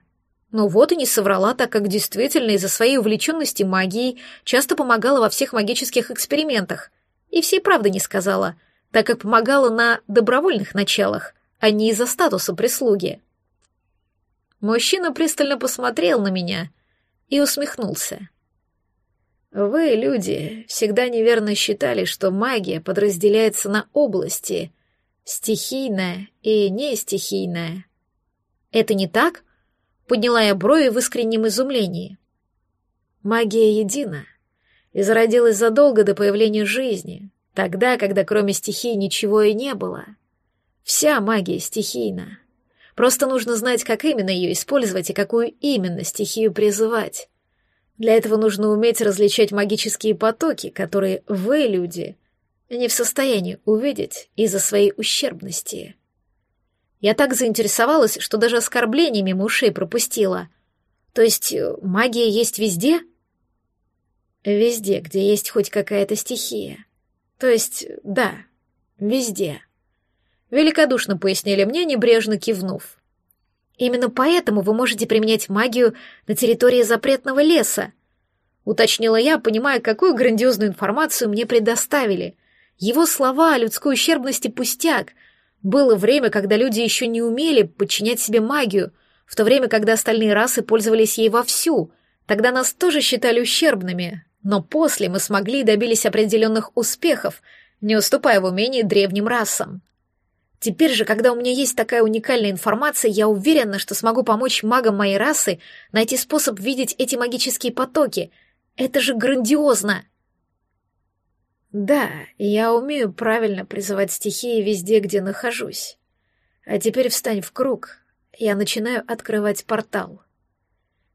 Ну вот и не соврала, так как действительно из-за своей увлеченности магией часто помогала во всех магических экспериментах. И всей правды не сказала, так как помогала на добровольных началах, а не из-за статуса прислуги. Мужчина пристально посмотрел на меня и усмехнулся. Вы, люди, всегда неверно считали, что магия подразделяется на области — стихийная и нестихийная. Это не так? Подняла я брови в искреннем изумлении. Магия едина и зародилась задолго до появления жизни, тогда, когда кроме стихий ничего и не было. Вся магия стихийна. Просто нужно знать, как именно ее использовать и какую именно стихию призывать. Для этого нужно уметь различать магические потоки, которые вы, люди, не в состоянии увидеть из-за своей ущербности. Я так заинтересовалась, что даже оскорбления мимо ушей пропустила. То есть э, магия есть везде? Везде, где есть хоть какая-то стихия. То есть, да, везде. Великодушно пояснили мне, небрежно кивнув. Именно поэтому вы можете применять магию на территории запретного леса, уточнила я, понимая, какую грандиозную информацию мне предоставили. Его слова о людской ущербности пустяк. Было время, когда люди еще не умели подчинять себе магию, в то время, когда остальные расы пользовались ей вовсю. Тогда нас тоже считали ущербными, но после мы смогли и добились определенных успехов, не уступая в умении древним расам. Теперь же, когда у меня есть такая уникальная информация, я уверена, что смогу помочь магам моей расы найти способ видеть эти магические потоки. Это же грандиозно! Да, я умею правильно призывать стихии везде, где нахожусь. А теперь встань в круг. Я начинаю открывать портал.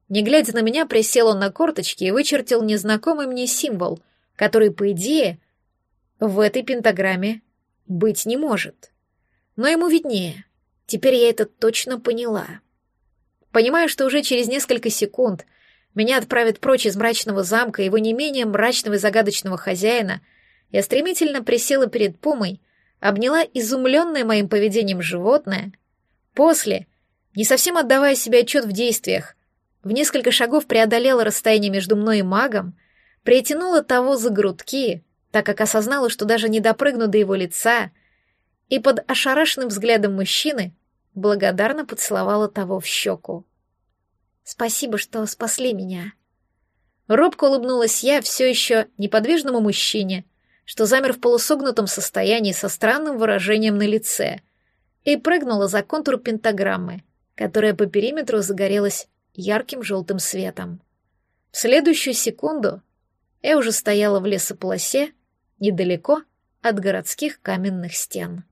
Не глядя на меня, присел он на корточки и вычертил незнакомый мне символ, который, по идее, в этой пентаграмме быть не может. Но ему виднее. Теперь я это точно поняла. Понимаю, что уже через несколько секунд меня отправят прочь из мрачного замка его не менее мрачного и загадочного хозяина, я стремительно присела перед Пумой, обняла изумленное моим поведением животное. После, не совсем отдавая себе отчет в действиях, в несколько шагов преодолела расстояние между мной и магом, притянула того за грудки, так как осознала, что даже не допрыгну до его лица — и под ошарашенным взглядом мужчины благодарно поцеловала того в щеку. «Спасибо, что спасли меня». Робко улыбнулась я все еще неподвижному мужчине, что замер в полусогнутом состоянии со странным выражением на лице, и прыгнула за контур пентаграммы, которая по периметру загорелась ярким желтым светом. В следующую секунду я уже стояла в лесополосе, недалеко от городских каменных стен.